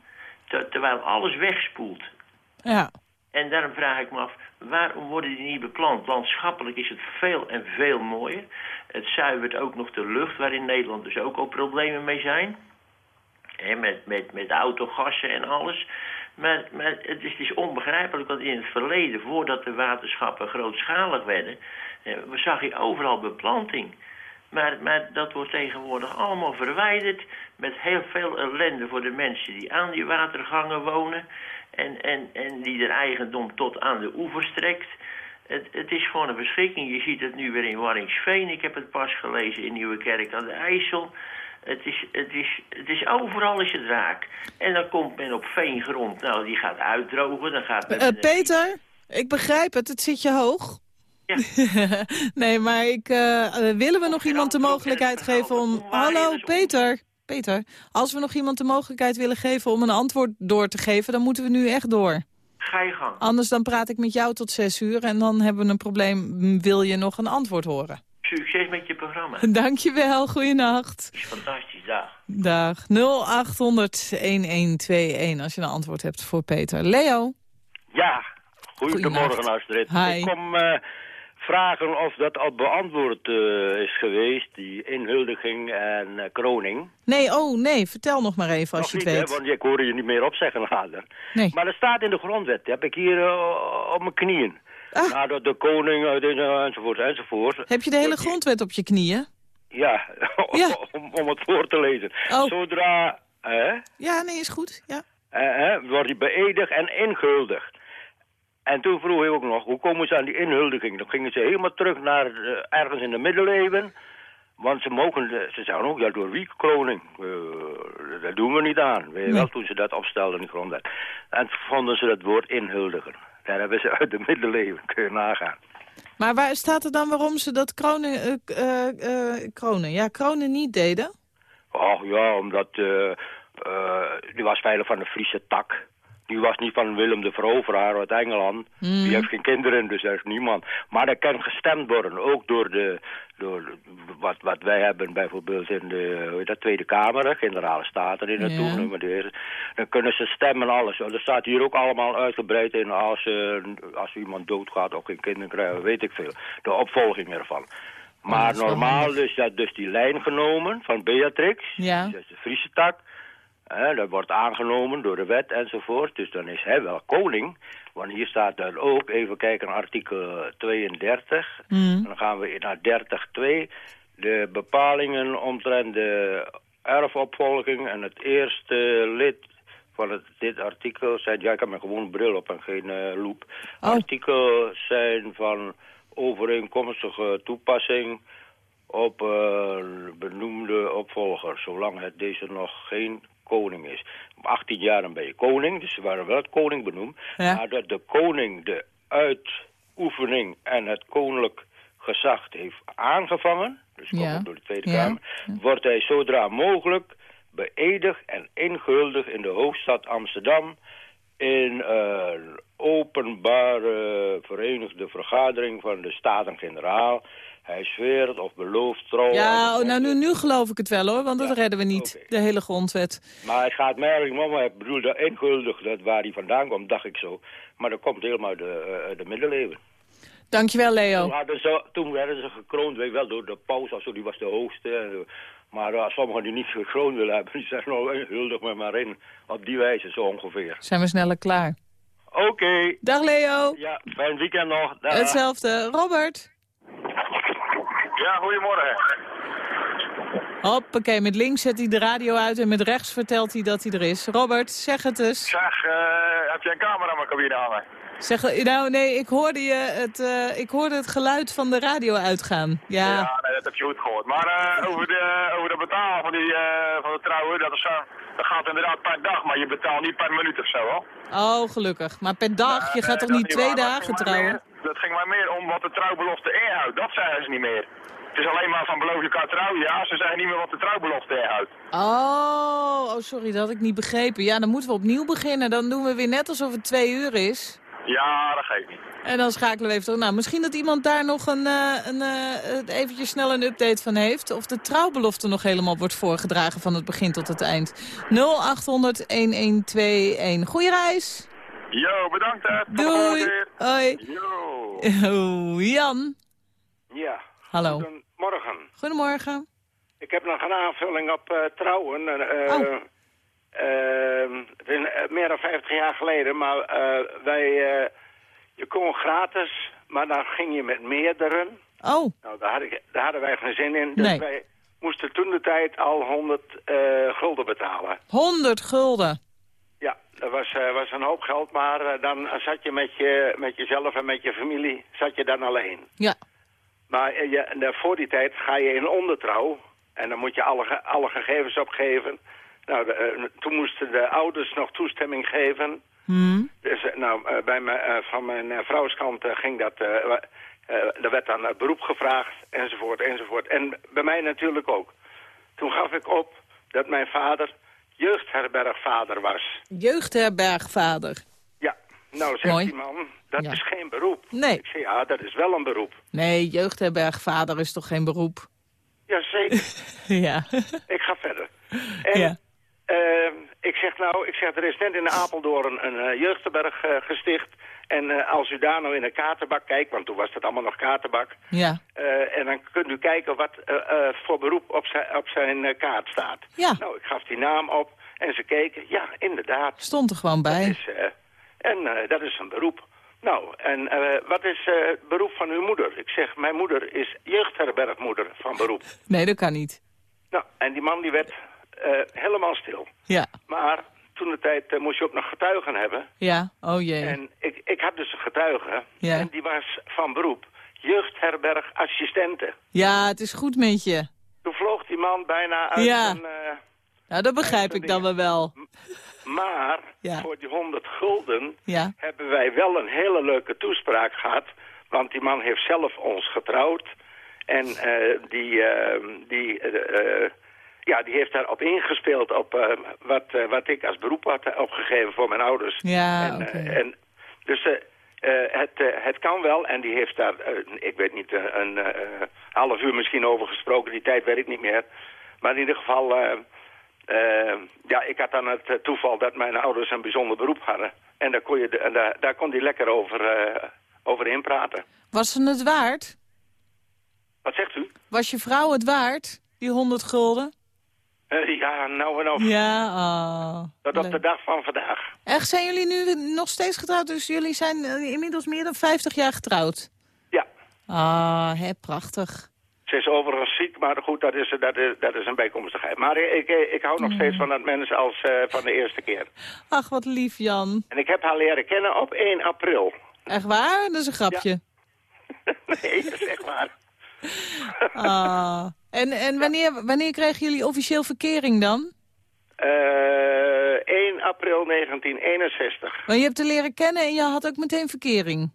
ter- terwijl alles wegspoelt. Ja. En daarom vraag ik me af, waarom worden die niet beplant? Landschappelijk is het veel en veel mooier. Het zuivert ook nog de lucht, waar in Nederland dus ook al problemen mee zijn. Met, met, met autogassen en alles. Maar, maar het, is, is onbegrijpelijk, want in het verleden, voordat de waterschappen grootschalig werden... zag je overal beplanting. Maar, maar dat wordt tegenwoordig allemaal verwijderd... met heel veel ellende voor de mensen die aan die watergangen wonen... en, en, en die er eigendom tot aan de oever strekt... Het, het is gewoon een beschikking. Je ziet het nu weer in Warringsveen. Ik heb het pas gelezen in Nieuwekerk aan de IJssel. Het is, het, is, het is overal is het raak. En dan komt men op veengrond. Nou, die gaat uitdrogen. Dan gaat men Eh, Peter, ik begrijp het, het zit je hoog. Ja. nee, maar ik, eh, willen we nog iemand de mogelijkheid geven om... Hallo, Peter. Peter, als we nog iemand de mogelijkheid willen geven om een antwoord door te geven... dan moeten we nu echt door. Ga je gang. Anders dan praat ik met jou tot zes uur en dan hebben we een probleem. Wil je nog een antwoord horen? Succes met je programma. Dankjewel, goeienacht. Het is fantastisch, dag. Dag 0800-1121 als je een antwoord hebt voor Peter. Leo? Ja, goedemorgen. Astrid. Hi. Ik kom eh, vragen of dat al beantwoord eh, is geweest, die inhuldiging en eh, kroning. Nee, oh nee, vertel nog maar even als Nog je het niet, hè, weet. want ik hoor je niet meer opzeggen later. Nee. Maar er staat in de grondwet, heb ik hier eh, op mijn knieën. Ah. Nou, de, de koning, enzovoort, enzovoort. Heb je de hele grondwet op je knieën? Ja, om, om het voor te lezen. Oh. Zodra, hè, Ja, nee, is goed. Ja. hè, wordt hij beëdigd en inguldigd. En toen vroeg ik ook nog, hoe komen ze aan die inhuldiging? Dan gingen ze helemaal terug naar eh, ergens in de middeleeuwen. Want ze mogen, de- ze zeggen ook, ja, door wie kroning? Eh, dat doen we niet aan. Weet je wel, toen ze dat opstelden in de grondwet. En toen vonden ze het woord inhuldigen. Daar hebben ze uit de middeleeuwen, kun je nagaan. Maar waar staat er dan waarom ze dat kronen, eh, eh, eh, kronen, ja, kronen niet deden? Oh ja, omdat eh, eh, die was veilig van de Friese tak. Die was niet van Willem de Veroveraar uit Engeland. Die heeft geen kinderen, dus er is niemand. Maar er kan gestemd worden, ook door, de, door wat, wat wij hebben bijvoorbeeld in de hoe dat, Tweede Kamer, hè, generale staten in het Ja. de- Dan kunnen ze stemmen en alles. Dat staat hier ook allemaal uitgebreid in als, eh, als iemand doodgaat of geen kinderen krijgen, weet ik veel. De opvolging ervan. Maar dat normaal is dat dus die lijn genomen van Beatrix. Ja. Dat is de Friese tak. Dat wordt aangenomen door de wet enzovoort. Dus dan is hij wel koning. Want hier staat dan ook, even kijken naar artikel 32. Mm. Dan gaan we naar 30.2. De bepalingen omtrent de erfopvolging en het eerste lid van het, dit artikel zijn... Ja, ik heb mijn gewoon bril op en geen eh loop. Oh. Artikel zijn van overeenkomstige toepassing op eh, benoemde opvolger, zolang het deze nog geen koning is. Op 18 jaar ben je koning, dus ze waren wel het koning benoemd. Ja. Maar dat de koning de uitoefening en het koninklijk gezag heeft aangevangen, dus komt Ja. het door de Tweede Ja. Kamer, wordt hij zodra mogelijk beëdigd en ingehuldigd in de hoofdstad Amsterdam in een openbare verenigde vergadering van de Staten-Generaal Hij zweert of belooft trouw. Ja, oh, nou nu, nu geloof ik het wel hoor, want dat redden we niet. De hele grondwet. Maar het gaat mij eigenlijk om, ik bedoel, de inguldig, dat waar hij vandaan komt, dacht ik zo. Maar dat komt helemaal de, eh, de middeleeuwen. Dankjewel Leo. Toen, hadden ze, toen werden ze gekroond, weet wel, door de paus of zo, die was de hoogste. En zo. Maar uh, sommigen die niet gekroond willen hebben, die zeggen nou, huldig me maar in. Op die wijze zo ongeveer. Zijn we sneller klaar. Oké. Dag Leo. Ja, fijn weekend nog. Dag. Hetzelfde. Robert. Ja, goedemorgen. Hoppakee, met links zet hij de radio uit en met rechts vertelt hij dat hij er is. Robert, zeg het eens. Zeg, eh, heb je een camera aan mijn cabine hangen? Zeg, nou nee, ik hoorde, je het, eh, ik hoorde het geluid van de radio uitgaan. Ja, Ja, nee, dat heb je goed gehoord. Maar eh, over, de, over de betalen van, die, eh, van de trouwen, dat, is, zo, dat gaat inderdaad per dag, maar je betaalt niet per minuut of zo, hoor. oh gelukkig. Maar per dag, je gaat toch niet twee dagen trouwen? Dat ging maar meer om wat de trouwbelofte inhoudt. Dat zeggen ze niet meer. Het is alleen maar van beloof je elkaar trouwen, ja. Ze zeggen niet meer wat de trouwbelofte inhoudt. Oh, oh, sorry, dat had ik niet begrepen. Ja, dan moeten we opnieuw beginnen. Dan doen we weer net alsof het twee uur is. Ja, dat geeft niet. En dan schakelen we even terug. Nou, misschien dat iemand daar nog een, eh, een, eh, eventjes snel een update van heeft. Of de trouwbelofte nog helemaal wordt voorgedragen van het begin tot het eind. 0800-1121. Goeie reis. Yo, bedankt hè. Tot Doei. Hoi. Yo. Oh, Jan. Ja. Hallo. Goedemorgen. Goedemorgen. Ik heb nog een aanvulling op eh, trouwen. Eh, Oh. eh, het is meer dan 50 jaar geleden, maar eh, wij, eh, je kon gratis, maar dan ging je met meerdere. Oh, Nou, daar, had ik, daar hadden wij geen zin in. Dus Nee. wij moesten toen de tijd al 100 eh, gulden betalen. 100 gulden. Dat was, eh, was een hoop geld, maar eh, dan zat je met, je met jezelf en met je familie, zat je dan alleen. Ja. Maar eh, je, voor die tijd ga je in ondertrouw en dan moet je alle, alle gegevens opgeven. Nou, de, toen moesten de ouders nog toestemming geven. Hmm. Dus nou, bij eh, van mijn vrouwskant ging dat... er werd dan beroep gevraagd, enzovoort, enzovoort. En bij mij natuurlijk ook. Toen gaf ik op dat mijn vader jeugdherbergvader was. Jeugdherbergvader. Ja, nou zegt Mooi. die man, dat Ja. is geen beroep. Nee. Ik zei, ja, dat is wel een beroep. Nee, jeugdherbergvader is toch geen beroep? Jazeker. ja. ik ga verder. En Ja. Eh, ik zeg nou, ik zeg, er is net in Apeldoorn een eh, eh, gesticht. En eh, als u daar nou in een kaartenbak kijkt, want toen was het allemaal nog kaartenbak. Ja. en dan kunt u kijken wat voor beroep op zijn, op zijn kaart staat. Ja. Nou, ik gaf die naam op en ze keken. Ja, inderdaad. Stond er gewoon bij. Dat is, en dat is een beroep. Nou, en wat is het beroep van uw moeder? Ik zeg, mijn moeder is jeugdherbergmoeder van beroep. Nee, dat kan niet. Nou, en die man die werd helemaal stil. Ja. Maar toen de tijd eh, moest je ook nog getuigen hebben. Ja, oh jee. En ik, ik had dus een getuige. Ja. En die was van beroep jeugdherbergassistente. Ja, het is goed met je. Toen vloog die man bijna uit Ja. zijn... eh, Nou, dat begrijp ik dan wel wel. maar Ja. voor die 100 gulden Ja. hebben wij wel een hele leuke toespraak gehad. Want die man heeft zelf ons getrouwd. En eh, die, eh, die, eh, eh, ja, die heeft daarop ingespeeld op eh, wat, eh, wat ik als beroep had opgegeven voor mijn ouders. Ja, en, eh, en, dus het, het kan wel. En die heeft daar, ik weet niet, een half uur misschien over gesproken. Die tijd weet ik niet meer. Maar in ieder geval... ja, ik had dan het toeval dat mijn ouders een bijzonder beroep hadden. En daar kon, je de- en daar, daar kon hij lekker over, over inpraten. Was ze het waard? Wat zegt u? Was je vrouw het waard, die 100 gulden? Eh, ja, nou en of. Ja, oh. Tot op de dag van vandaag. Echt, zijn jullie nu nog steeds getrouwd? Dus jullie zijn eh, inmiddels meer dan 50 jaar getrouwd? Ja. Ah, hè, prachtig. Ze is overigens ziek, maar goed, dat is, dat is, dat is een bijkomstigheid. Maar ik, ik, ik hou nog steeds van dat mens als eh, van de eerste keer. Ach, wat lief, Jan. En ik heb haar leren kennen op 1 april. Echt waar? Dat is een grapje. nee, dat is echt waar. Ah. En, en wanneer, wanneer kregen jullie officieel verkering dan? Eh 1 april 1961. Want je hebt te leren kennen en je had ook meteen verkering.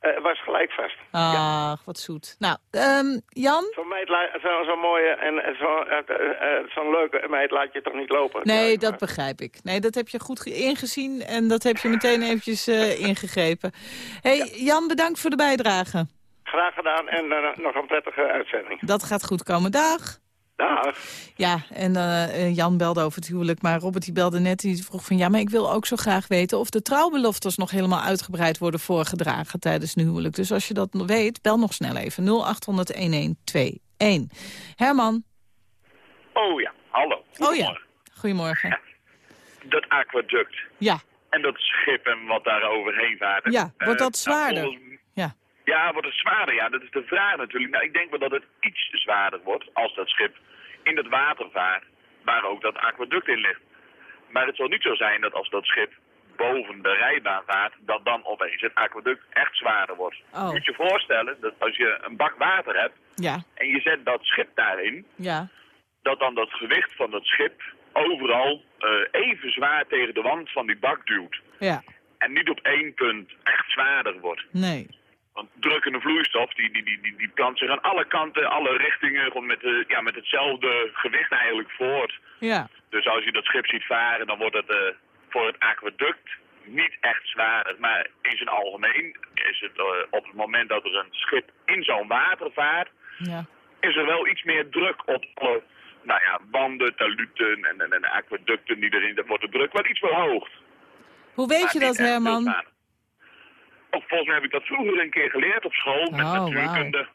Eh was gelijk vast. Ach, wat zoet. Nou, ehm, Jan? Zo'n meid, la- zo- zo'n mooie en zo, eh, eh, eh, zo'n leuke meid laat je toch niet lopen? Nee, dat begrijp ik. Nee, dat heb je goed ge- ingezien en dat heb je meteen eventjes eh, ingegrepen. hey, Jan, bedankt voor de bijdrage. Graag gedaan en eh, nog een prettige uitzending. Dat gaat goed komen. Dag. Dag. Ja, en eh, eh, Jan belde over het huwelijk, maar Robert die belde net. Die vroeg van, ja, maar ik wil ook zo graag weten... of de trouwbeloftes nog helemaal uitgebreid worden voorgedragen tijdens een huwelijk. Dus als je dat nog weet, bel nog snel even. 0800-1121. Herman. Oh ja, hallo. Oh ja, goedemorgen. Dat aquaduct. Ja, En dat schip en wat daar overheen vaart. ja. wordt dat zwaarder? nou, volgens- Ja. Wordt het zwaarder? Ja, dat is de vraag natuurlijk. Nou, ik denk wel dat het iets zwaarder wordt als dat schip in het water vaart, waar ook dat aquaduct in ligt. Maar het zal niet zo zijn dat als dat schip boven de rijbaan vaart, dat dan opeens het aquaduct echt zwaarder wordt. Oh. Je moet je voorstellen dat als je een bak water hebt Ja, en je zet dat schip daarin, ja. dat dan dat gewicht van dat schip overal eh, even zwaar tegen de wand van die bak duwt. Ja, En niet op één punt echt zwaarder wordt. nee. Want drukkende vloeistof, die, die, die, die, die plant zich aan alle kanten, alle richtingen, gewoon met, eh, ja, met hetzelfde gewicht eigenlijk voort. Ja, Dus als je dat schip ziet varen, dan wordt het eh, voor het aquaduct niet echt zwaarder. Maar in zijn algemeen is het eh, op het moment dat er een schip in zo'n water vaart, ja. is er wel iets meer druk op alle nou ja, banden, taluten en, en, en aquaducten die erin. Dan wordt de druk wel iets verhoogd. Hoe weet Maar je dat, Herman? Ook volgens mij heb ik dat vroeger een keer geleerd op school met Oh, natuurkunde.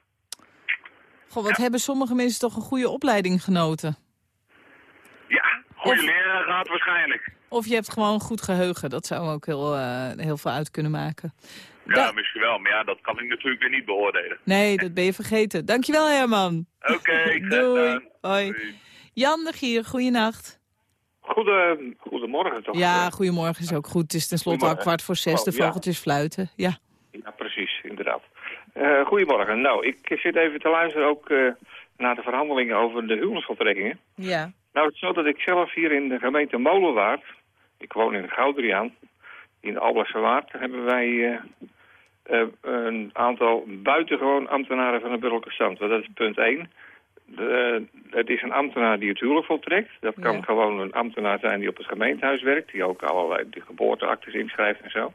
Goh, wat hebben sommige mensen toch een goede opleiding genoten? Ja, goede Of- leraar gehad waarschijnlijk. Of je hebt gewoon een goed geheugen. Dat zou ook heel, eh, heel veel uit kunnen maken. Ja, Da- misschien wel, maar ja, dat kan ik natuurlijk weer niet beoordelen. Nee, dat ben je vergeten. Dankjewel, Herman. Oké, graag Doei. gedaan. Hoi. Jan de Gier, goeienacht. Goede, goedemorgen toch? Ja, goedemorgen is ook goed. Het is tenslotte al kwart voor zes. De Oh, ja. vogeltjes fluiten. Ja. Ja, precies, inderdaad. Eh, goedemorgen. Nou, ik zit even te luisteren ook eh, naar de verhandelingen over de huwelijksvoltrekkingen. Ja. Nou, het is zo dat ik zelf hier in de gemeente Molenwaard, ik woon in Goudriaan, in de Alblasse Waard, hebben wij eh, een aantal buitengewoon ambtenaren van de burgerlijke stand. Dat is punt 1. De, het is een ambtenaar die het huwelijk voltrekt. Dat kan Ja. gewoon een ambtenaar zijn die op het gemeentehuis werkt, die ook allerlei de geboorteactes inschrijft en zo.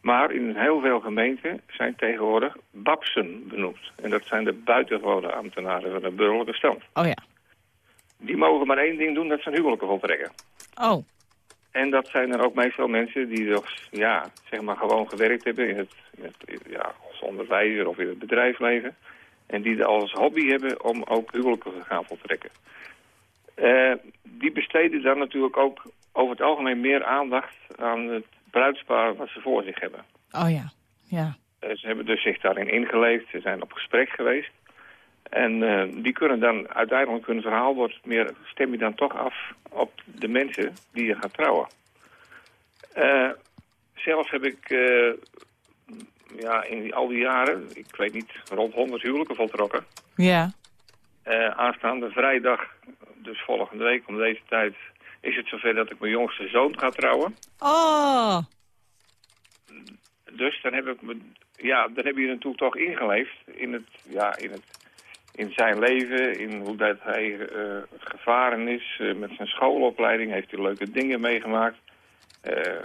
Maar in heel veel gemeenten zijn tegenwoordig babsen benoemd. En dat zijn de buitengewone ambtenaren van de burgerlijke stand. Oh ja. Die mogen maar één ding doen, dat zijn huwelijken voltrekken. Oh. En dat zijn er ook meestal mensen die dus, ja, zeg maar gewoon gewerkt hebben in het, in het ja, als onderwijzer of in het bedrijfsleven. En die het als hobby hebben om ook huwelijken te gaan voltrekken. Eh, die besteden dan natuurlijk ook over het algemeen meer aandacht aan het bruidspaar wat ze voor zich hebben. Oh ja. Ja. Eh, ze hebben dus zich daarin ingeleefd, ze zijn op gesprek geweest. En eh, die kunnen dan uiteindelijk hun verhaal wordt meer, stem je dan toch af op de mensen die je gaat trouwen. Zelf heb ik ja, in al die jaren, ik weet niet, rond 100 huwelijken voltrokken. Ja. Eh, aanstaande vrijdag, dus volgende week om deze tijd, is het zover dat ik mijn jongste zoon ga trouwen. Oh. Dus dan heb ik me, ja, dan heb je natuurlijk toch ingeleefd in het, ja, in het, in zijn leven, in hoe dat hij eh, gevaren is eh, met zijn schoolopleiding, heeft hij leuke dingen meegemaakt, eh,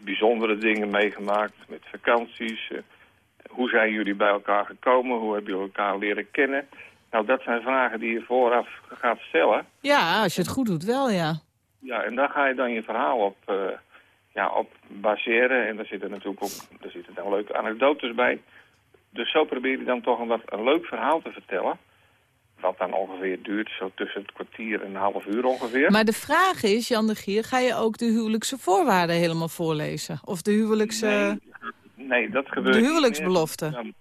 bijzondere dingen meegemaakt met vakanties. eh, hoe zijn jullie bij elkaar gekomen? Hoe hebben jullie elkaar leren kennen? Nou, dat zijn vragen die je vooraf gaat stellen. Ja, als je het goed doet wel, ja. Ja, en daar ga je dan je verhaal op, eh, ja, op baseren. En daar zitten natuurlijk ook daar zitten dan leuke anekdotes bij. Dus zo probeer je dan toch een, wat, een leuk verhaal te vertellen. Wat dan ongeveer duurt, zo tussen het kwartier en een half uur ongeveer. Maar de vraag is, Jan de Gier, ga je ook de huwelijkse voorwaarden helemaal voorlezen? Of de huwelijkse... Nee, dat gebeurt De huwelijksbelofte?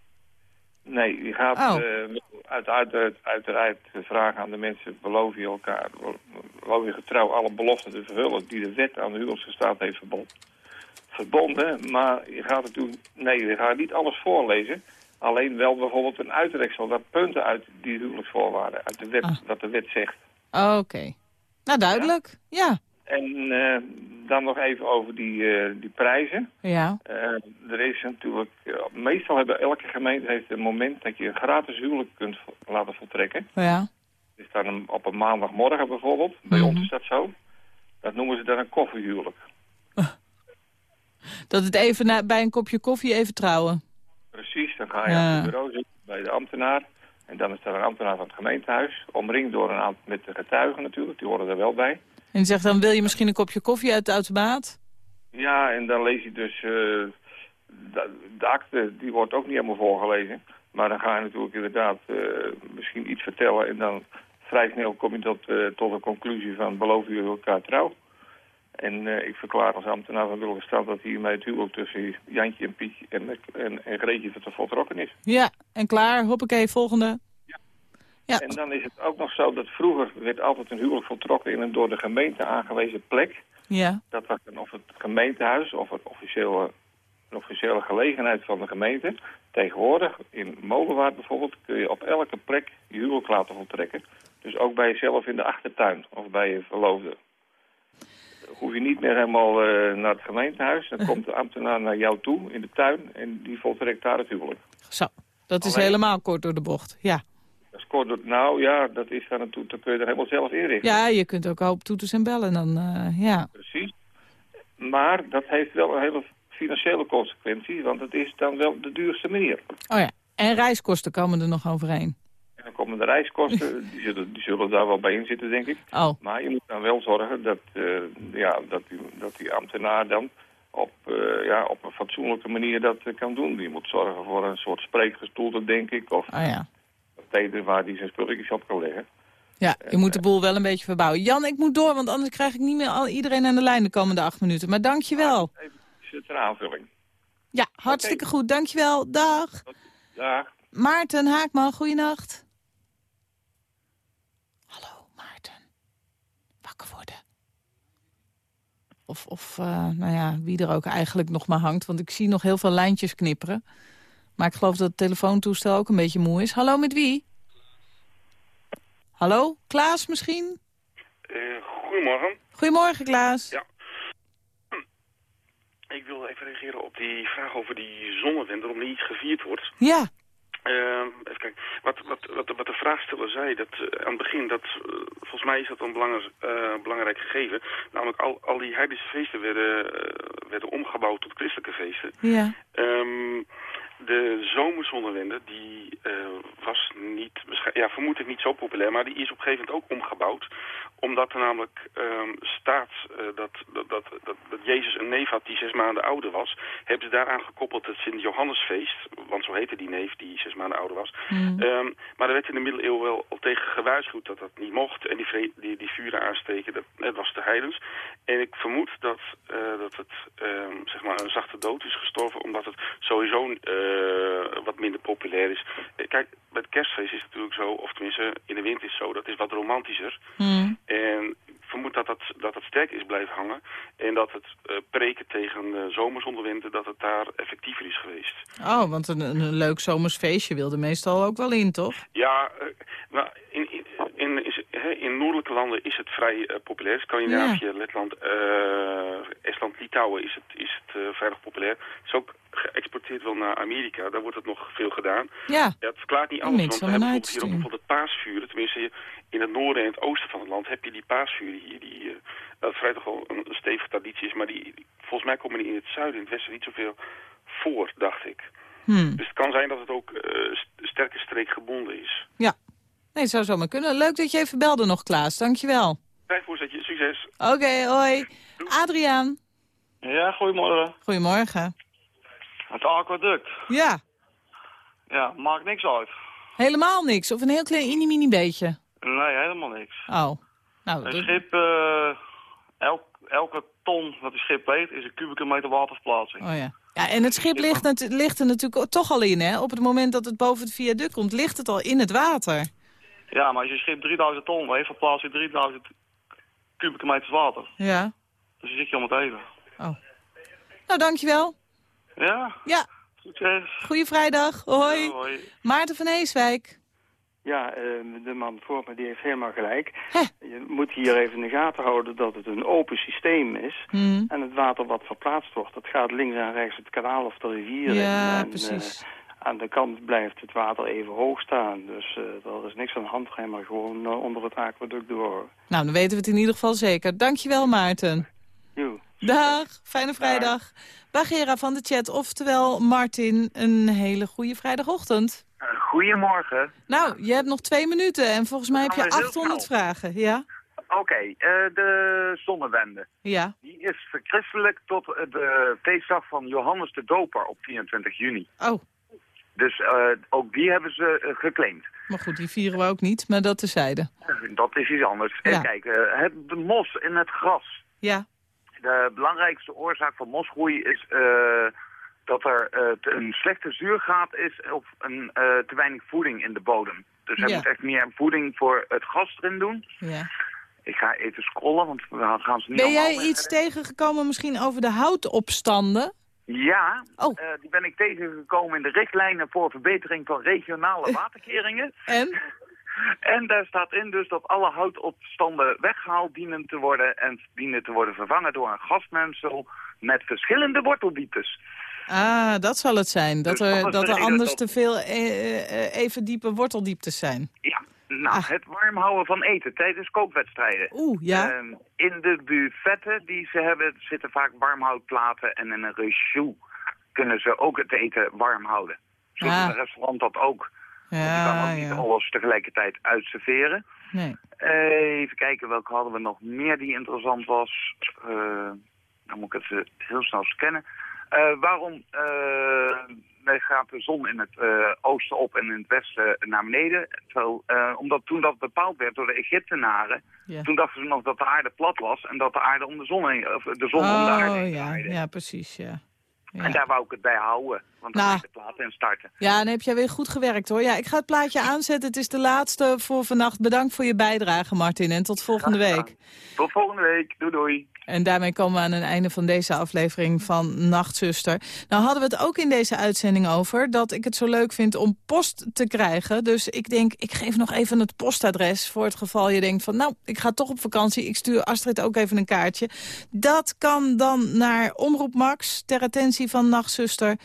Nee, je gaat Oh. eh, uit, uit, uit, uiteraard vragen aan de mensen... beloof je elkaar, beloof je getrouw alle beloften te vervullen... die de wet aan de huwelijksgestaat heeft verbonden. verbonden. Maar je gaat natuurlijk... Nee, je gaat niet alles voorlezen. Alleen wel bijvoorbeeld een uitreksel. Dat punten uit die huwelijksvoorwaarden, uit de wet, wat de wet zegt. Oké. Nou, duidelijk. Ja. En eh, dan nog even over die, eh, die prijzen. Ja. Eh, er is natuurlijk, meestal hebben elke gemeente heeft een moment dat je een gratis huwelijk kunt laten voltrekken. Ja. Dat is dan een- op een maandagmorgen bijvoorbeeld. Bij Mhm. ons is dat zo. Dat noemen ze dan een koffiehuwelijk. Dat het even na, bij een kopje koffie even trouwen. Precies. Dan ga je Ja. op het bureau zitten bij de ambtenaar. En dan is er een ambtenaar van het gemeentehuis. Omringd door een aantal met de getuigen natuurlijk. Die horen er wel bij. En die zegt dan, wil je misschien een kopje koffie uit de automaat? Ja, en dan lees je dus... eh, de, de akte, die wordt ook niet helemaal voorgelezen. Maar dan ga je natuurlijk inderdaad eh, misschien iets vertellen. En dan vrij snel kom je tot, eh, tot een conclusie van... beloof u elkaar trouw? En eh, ik verklaar als ambtenaar van Wilgenstad dat hiermee het huwelijk tussen Jantje en Pietje en, en, en Greetje tot voltrokken is. Ja, en klaar. Hoppakee, volgende. Ja. En dan is het ook nog zo dat vroeger werd altijd een huwelijk voltrokken in een door de gemeente aangewezen plek. Ja. Dat was dan of het gemeentehuis of het officiële, een officiële gelegenheid van de gemeente. Tegenwoordig, in Molenwaard bijvoorbeeld, kun je op elke plek je huwelijk laten voltrekken. Dus ook bij jezelf in de achtertuin of bij je verloofde. Hoef je niet meer helemaal eh, naar het gemeentehuis. Dan komt de ambtenaar naar jou toe in de tuin en die voltrekt daar het huwelijk. Zo, dat is Alleen- helemaal kort door de bocht. Ja. Dat is kort door- nou ja, dat is dan, een toe- dan kun je er helemaal zelf inrichten. ja, je kunt ook hoop toeters en bellen dan, eh, ja. Precies. Maar dat heeft wel een hele financiële consequentie, want het is dan wel de duurste manier. Oh ja, en reiskosten komen er nog overheen. Dan komen de reiskosten, die zullen, die zullen daar wel bij in zitten, denk ik. Oh. Maar je moet dan wel zorgen dat, eh, ja, dat, die, dat die ambtenaar dan op, eh, ja, op een fatsoenlijke manier dat eh, kan doen. Die moet zorgen voor een soort spreekgestoelte, denk ik, of Oh ja. teder waar hij zijn spulletjes op kan leggen. Ja, je moet de boel wel een beetje verbouwen. Jan, ik moet door, want anders krijg ik niet meer al iedereen aan de lijn de komende acht minuten. Maar dank je wel. Is het een aanvulling? Ja, hartstikke goed. Dank je wel. Dag. Dag. Maarten Haakman, goeienacht. Hallo, Maarten. Wakker worden. Of, of eh, nou ja, wie er ook eigenlijk nog maar hangt. Want ik zie nog heel veel lijntjes knipperen. Maar ik geloof dat het telefoontoestel ook een beetje moe is. Hallo, met wie? Hallo, Klaas misschien? Eh, goedemorgen. Goedemorgen, Klaas. Ja. Ik wil even reageren op die vraag over die zonnewind, waarom die niet gevierd wordt. Ja. Ehm, even kijken. Wat, wat, wat, wat de vraagsteller zei, dat eh, aan het begin, dat, eh, volgens mij is dat een belangrijk, eh, belangrijk gegeven. Namelijk al, al die heidense feesten werden, werden omgebouwd tot christelijke feesten. Ja. Ehm, de zomerzonnewende, die eh, was niet, ja, vermoedelijk niet zo populair, maar die is op een gegeven moment ook omgebouwd. Omdat er namelijk ehm, staat eh, dat, dat, dat, dat, Jezus een neef had die zes maanden ouder was. Hebben ze daaraan gekoppeld het Sint-Johannesfeest, want zo heette die neef die zes maanden ouder was. Ehm, maar er werd in de middeleeuwen wel al tegen gewaarschuwd dat dat niet mocht. En die, die, die vuren aansteken, dat, dat was te heidens. En ik vermoed dat, eh, dat het ehm, zeg maar een zachte dood is gestorven, omdat het sowieso wat minder populair is. Eh, Kijk, bij het kerstfeest is het natuurlijk zo, of tenminste in de winter is het zo, dat is wat romantischer. En ik vermoed dat dat, dat het sterk is blijven hangen. En dat het eh, preken tegen uh, dat het daar effectiever is geweest. Oh, want een, een leuk zomersfeestje wilde meestal ook wel in, toch? Ja, eh, maar in, in, in, in noordelijke landen is het vrij eh, populair. Scandinavië, Letland, eh, Estland, Litouwen is het, is het eh, vrij populair. Het is ook geëxporteerd wel naar Amerika. Daar wordt het nog veel gedaan. Ja. het verklaart niet alles, want we hebben bijvoorbeeld hier ook bijvoorbeeld paasvuren. Tenminste, in het noorden en het oosten van het land heb je die paasvuren hier. Die, dat vrij toch wel een, stevige traditie is. Maar die, die- volgens mij komen die in het zuiden, in het westen niet zoveel voor, dacht ik. Hmm. Dus het kan zijn dat het ook st- sterke streekgebonden is. Ja. Nee, het zou zomaar kunnen. Leuk dat je even belde nog, Klaas. Dankjewel. Fijn voorzetje, succes. Oké, hoi. Adriaan. Ja, goedemorgen. Goedemorgen. Het aquaduct. Ja, Ja, maakt niks uit. helemaal niks. Of een heel klein mini-mini beetje. Nee, helemaal niks. Oh. Nou, Een schip, eh, elk, elke ton dat een schip weegt, is een kubieke meter waterverplaatsing. Oh ja. Ja, en het schip ligt, ligt er natuurlijk toch al in, hè? Op het moment dat het boven het viaduct komt, ligt het al in het water. Ja, maar als je schip 3000 ton weegt, verplaats je 3000 kubieke meters water. Ja. Dus dan zit je om het even. Nou, dankjewel. Ja, Ja, succes. goeie vrijdag. Hoi. Ja, hoi. Maarten van Heeswijk. Ja, eh, de man voor me die heeft helemaal gelijk. Je moet hier even in de gaten houden dat het een open systeem is. Hmm. En het water wat verplaatst wordt, dat gaat links en rechts het kanaal of de rivier in. Ja, En, precies. eh, aan de kant blijft het water even hoog staan. Dus eh er is niks aan de hand, ga maar gewoon eh, onder het aquaduct door. Nou, dan weten we het in ieder geval zeker. Dankjewel, Maarten. Jo, Dag, fijne vrijdag. Bagera van de chat, oftewel Martin, een hele goede vrijdagochtend. Goedemorgen. Nou, je hebt nog twee minuten en volgens mij heb je gaan we heel 800 snel. vragen. Ja? Oké, eh, de zonnewende. Ja. Die is verchristelijk tot eh, de feestdag van Johannes de Doper op 24 juni. Oh, Dus eh, ook die hebben ze eh, geclaimd. maar goed, die vieren we ook niet, maar dat tezijde. Dat is iets anders. Ja. En kijk, eh, het, de mos in het gras. Ja. De belangrijkste oorzaak van mosgroei is eh, dat er een slechte zuurgraad is of een, te weinig voeding in de bodem. Dus er Ja. moet echt meer voeding voor het gas erin doen. ja. Ik ga even scrollen, want we gaan ze niet Ben jij iets tegengekomen misschien over de houtopstanden? Ja, Oh. eh, die ben ik tegengekomen in de richtlijnen voor verbetering van regionale waterkeringen. En? En daar staat in dus dat alle houtopstanden weggehaald dienen te worden en dienen te worden vervangen door een gasmensel met verschillende worteldieptes. Ah, dat zal het zijn. Dat Dus er, anders dat er anders dat- te veel eh, eh, even diepe worteldieptes zijn. Ja, nou, het warm houden van eten tijdens kookwedstrijden. Oeh, ja. Ehm, in de buffetten die ze hebben zitten vaak warmhoutplaten en in een rechoux kunnen ze ook het eten warm houden. Zo doet een restaurant dat ook. Want die kan Ja, ook niet ja. alles tegelijkertijd uitserveren. Nee. Even kijken, welke hadden we nog meer die interessant was. Eh, dan moet ik het eh, heel snel scannen. Eh, waarom gaat de zon in het eh, oosten op en in het westen naar beneden? Terwijl, eh, omdat toen dat bepaald werd door de Egyptenaren, Ja. toen dachten ze nog dat de aarde plat was en dat de aarde om de zon heen, of de zon om de aarde Oh, heen ja. draaide. ja, precies, ja. En daar wou ik het bij houden, want dan Nou. de platen in starten. Ja, dan heb jij weer goed gewerkt hoor. Ja, ik ga het plaatje aanzetten. Het is de laatste voor vannacht. Bedankt voor je bijdrage, Martin. En tot volgende week. Tot volgende week, doei doei. En daarmee komen we aan het einde van deze aflevering van Nachtzuster. Nou hadden we het ook in deze uitzending over dat ik het zo leuk vind om post te krijgen. Dus ik denk, ik geef nog even het postadres voor het geval je denkt van... nou, ik ga toch op vakantie, ik stuur Astrid ook even een kaartje. Dat kan dan naar Omroep Max ter attentie van Nachtzuster.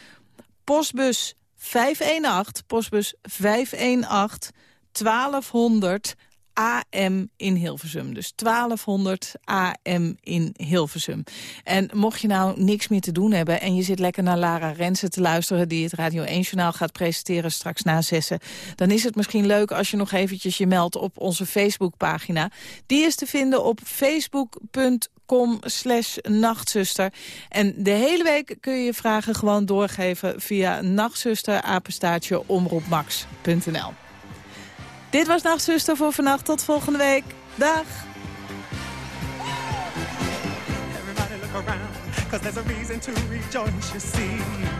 Postbus 518, postbus 518 1200 AM in Hilversum. Dus 1200 AM in Hilversum. En mocht je nou niks meer te doen hebben... en je zit lekker naar Lara Rensen te luisteren... die het Radio 1-journaal gaat presenteren straks na zessen... dan is het misschien leuk als je nog eventjes je meldt op onze Facebookpagina. Die is te vinden op facebook.com slash nachtzuster. En de hele week kun je je vragen gewoon doorgeven... via nachtzuster, omroepmax.nl. Dit was Nachtzuster voor vannacht. Tot volgende week. Dag. There's a reason to you see.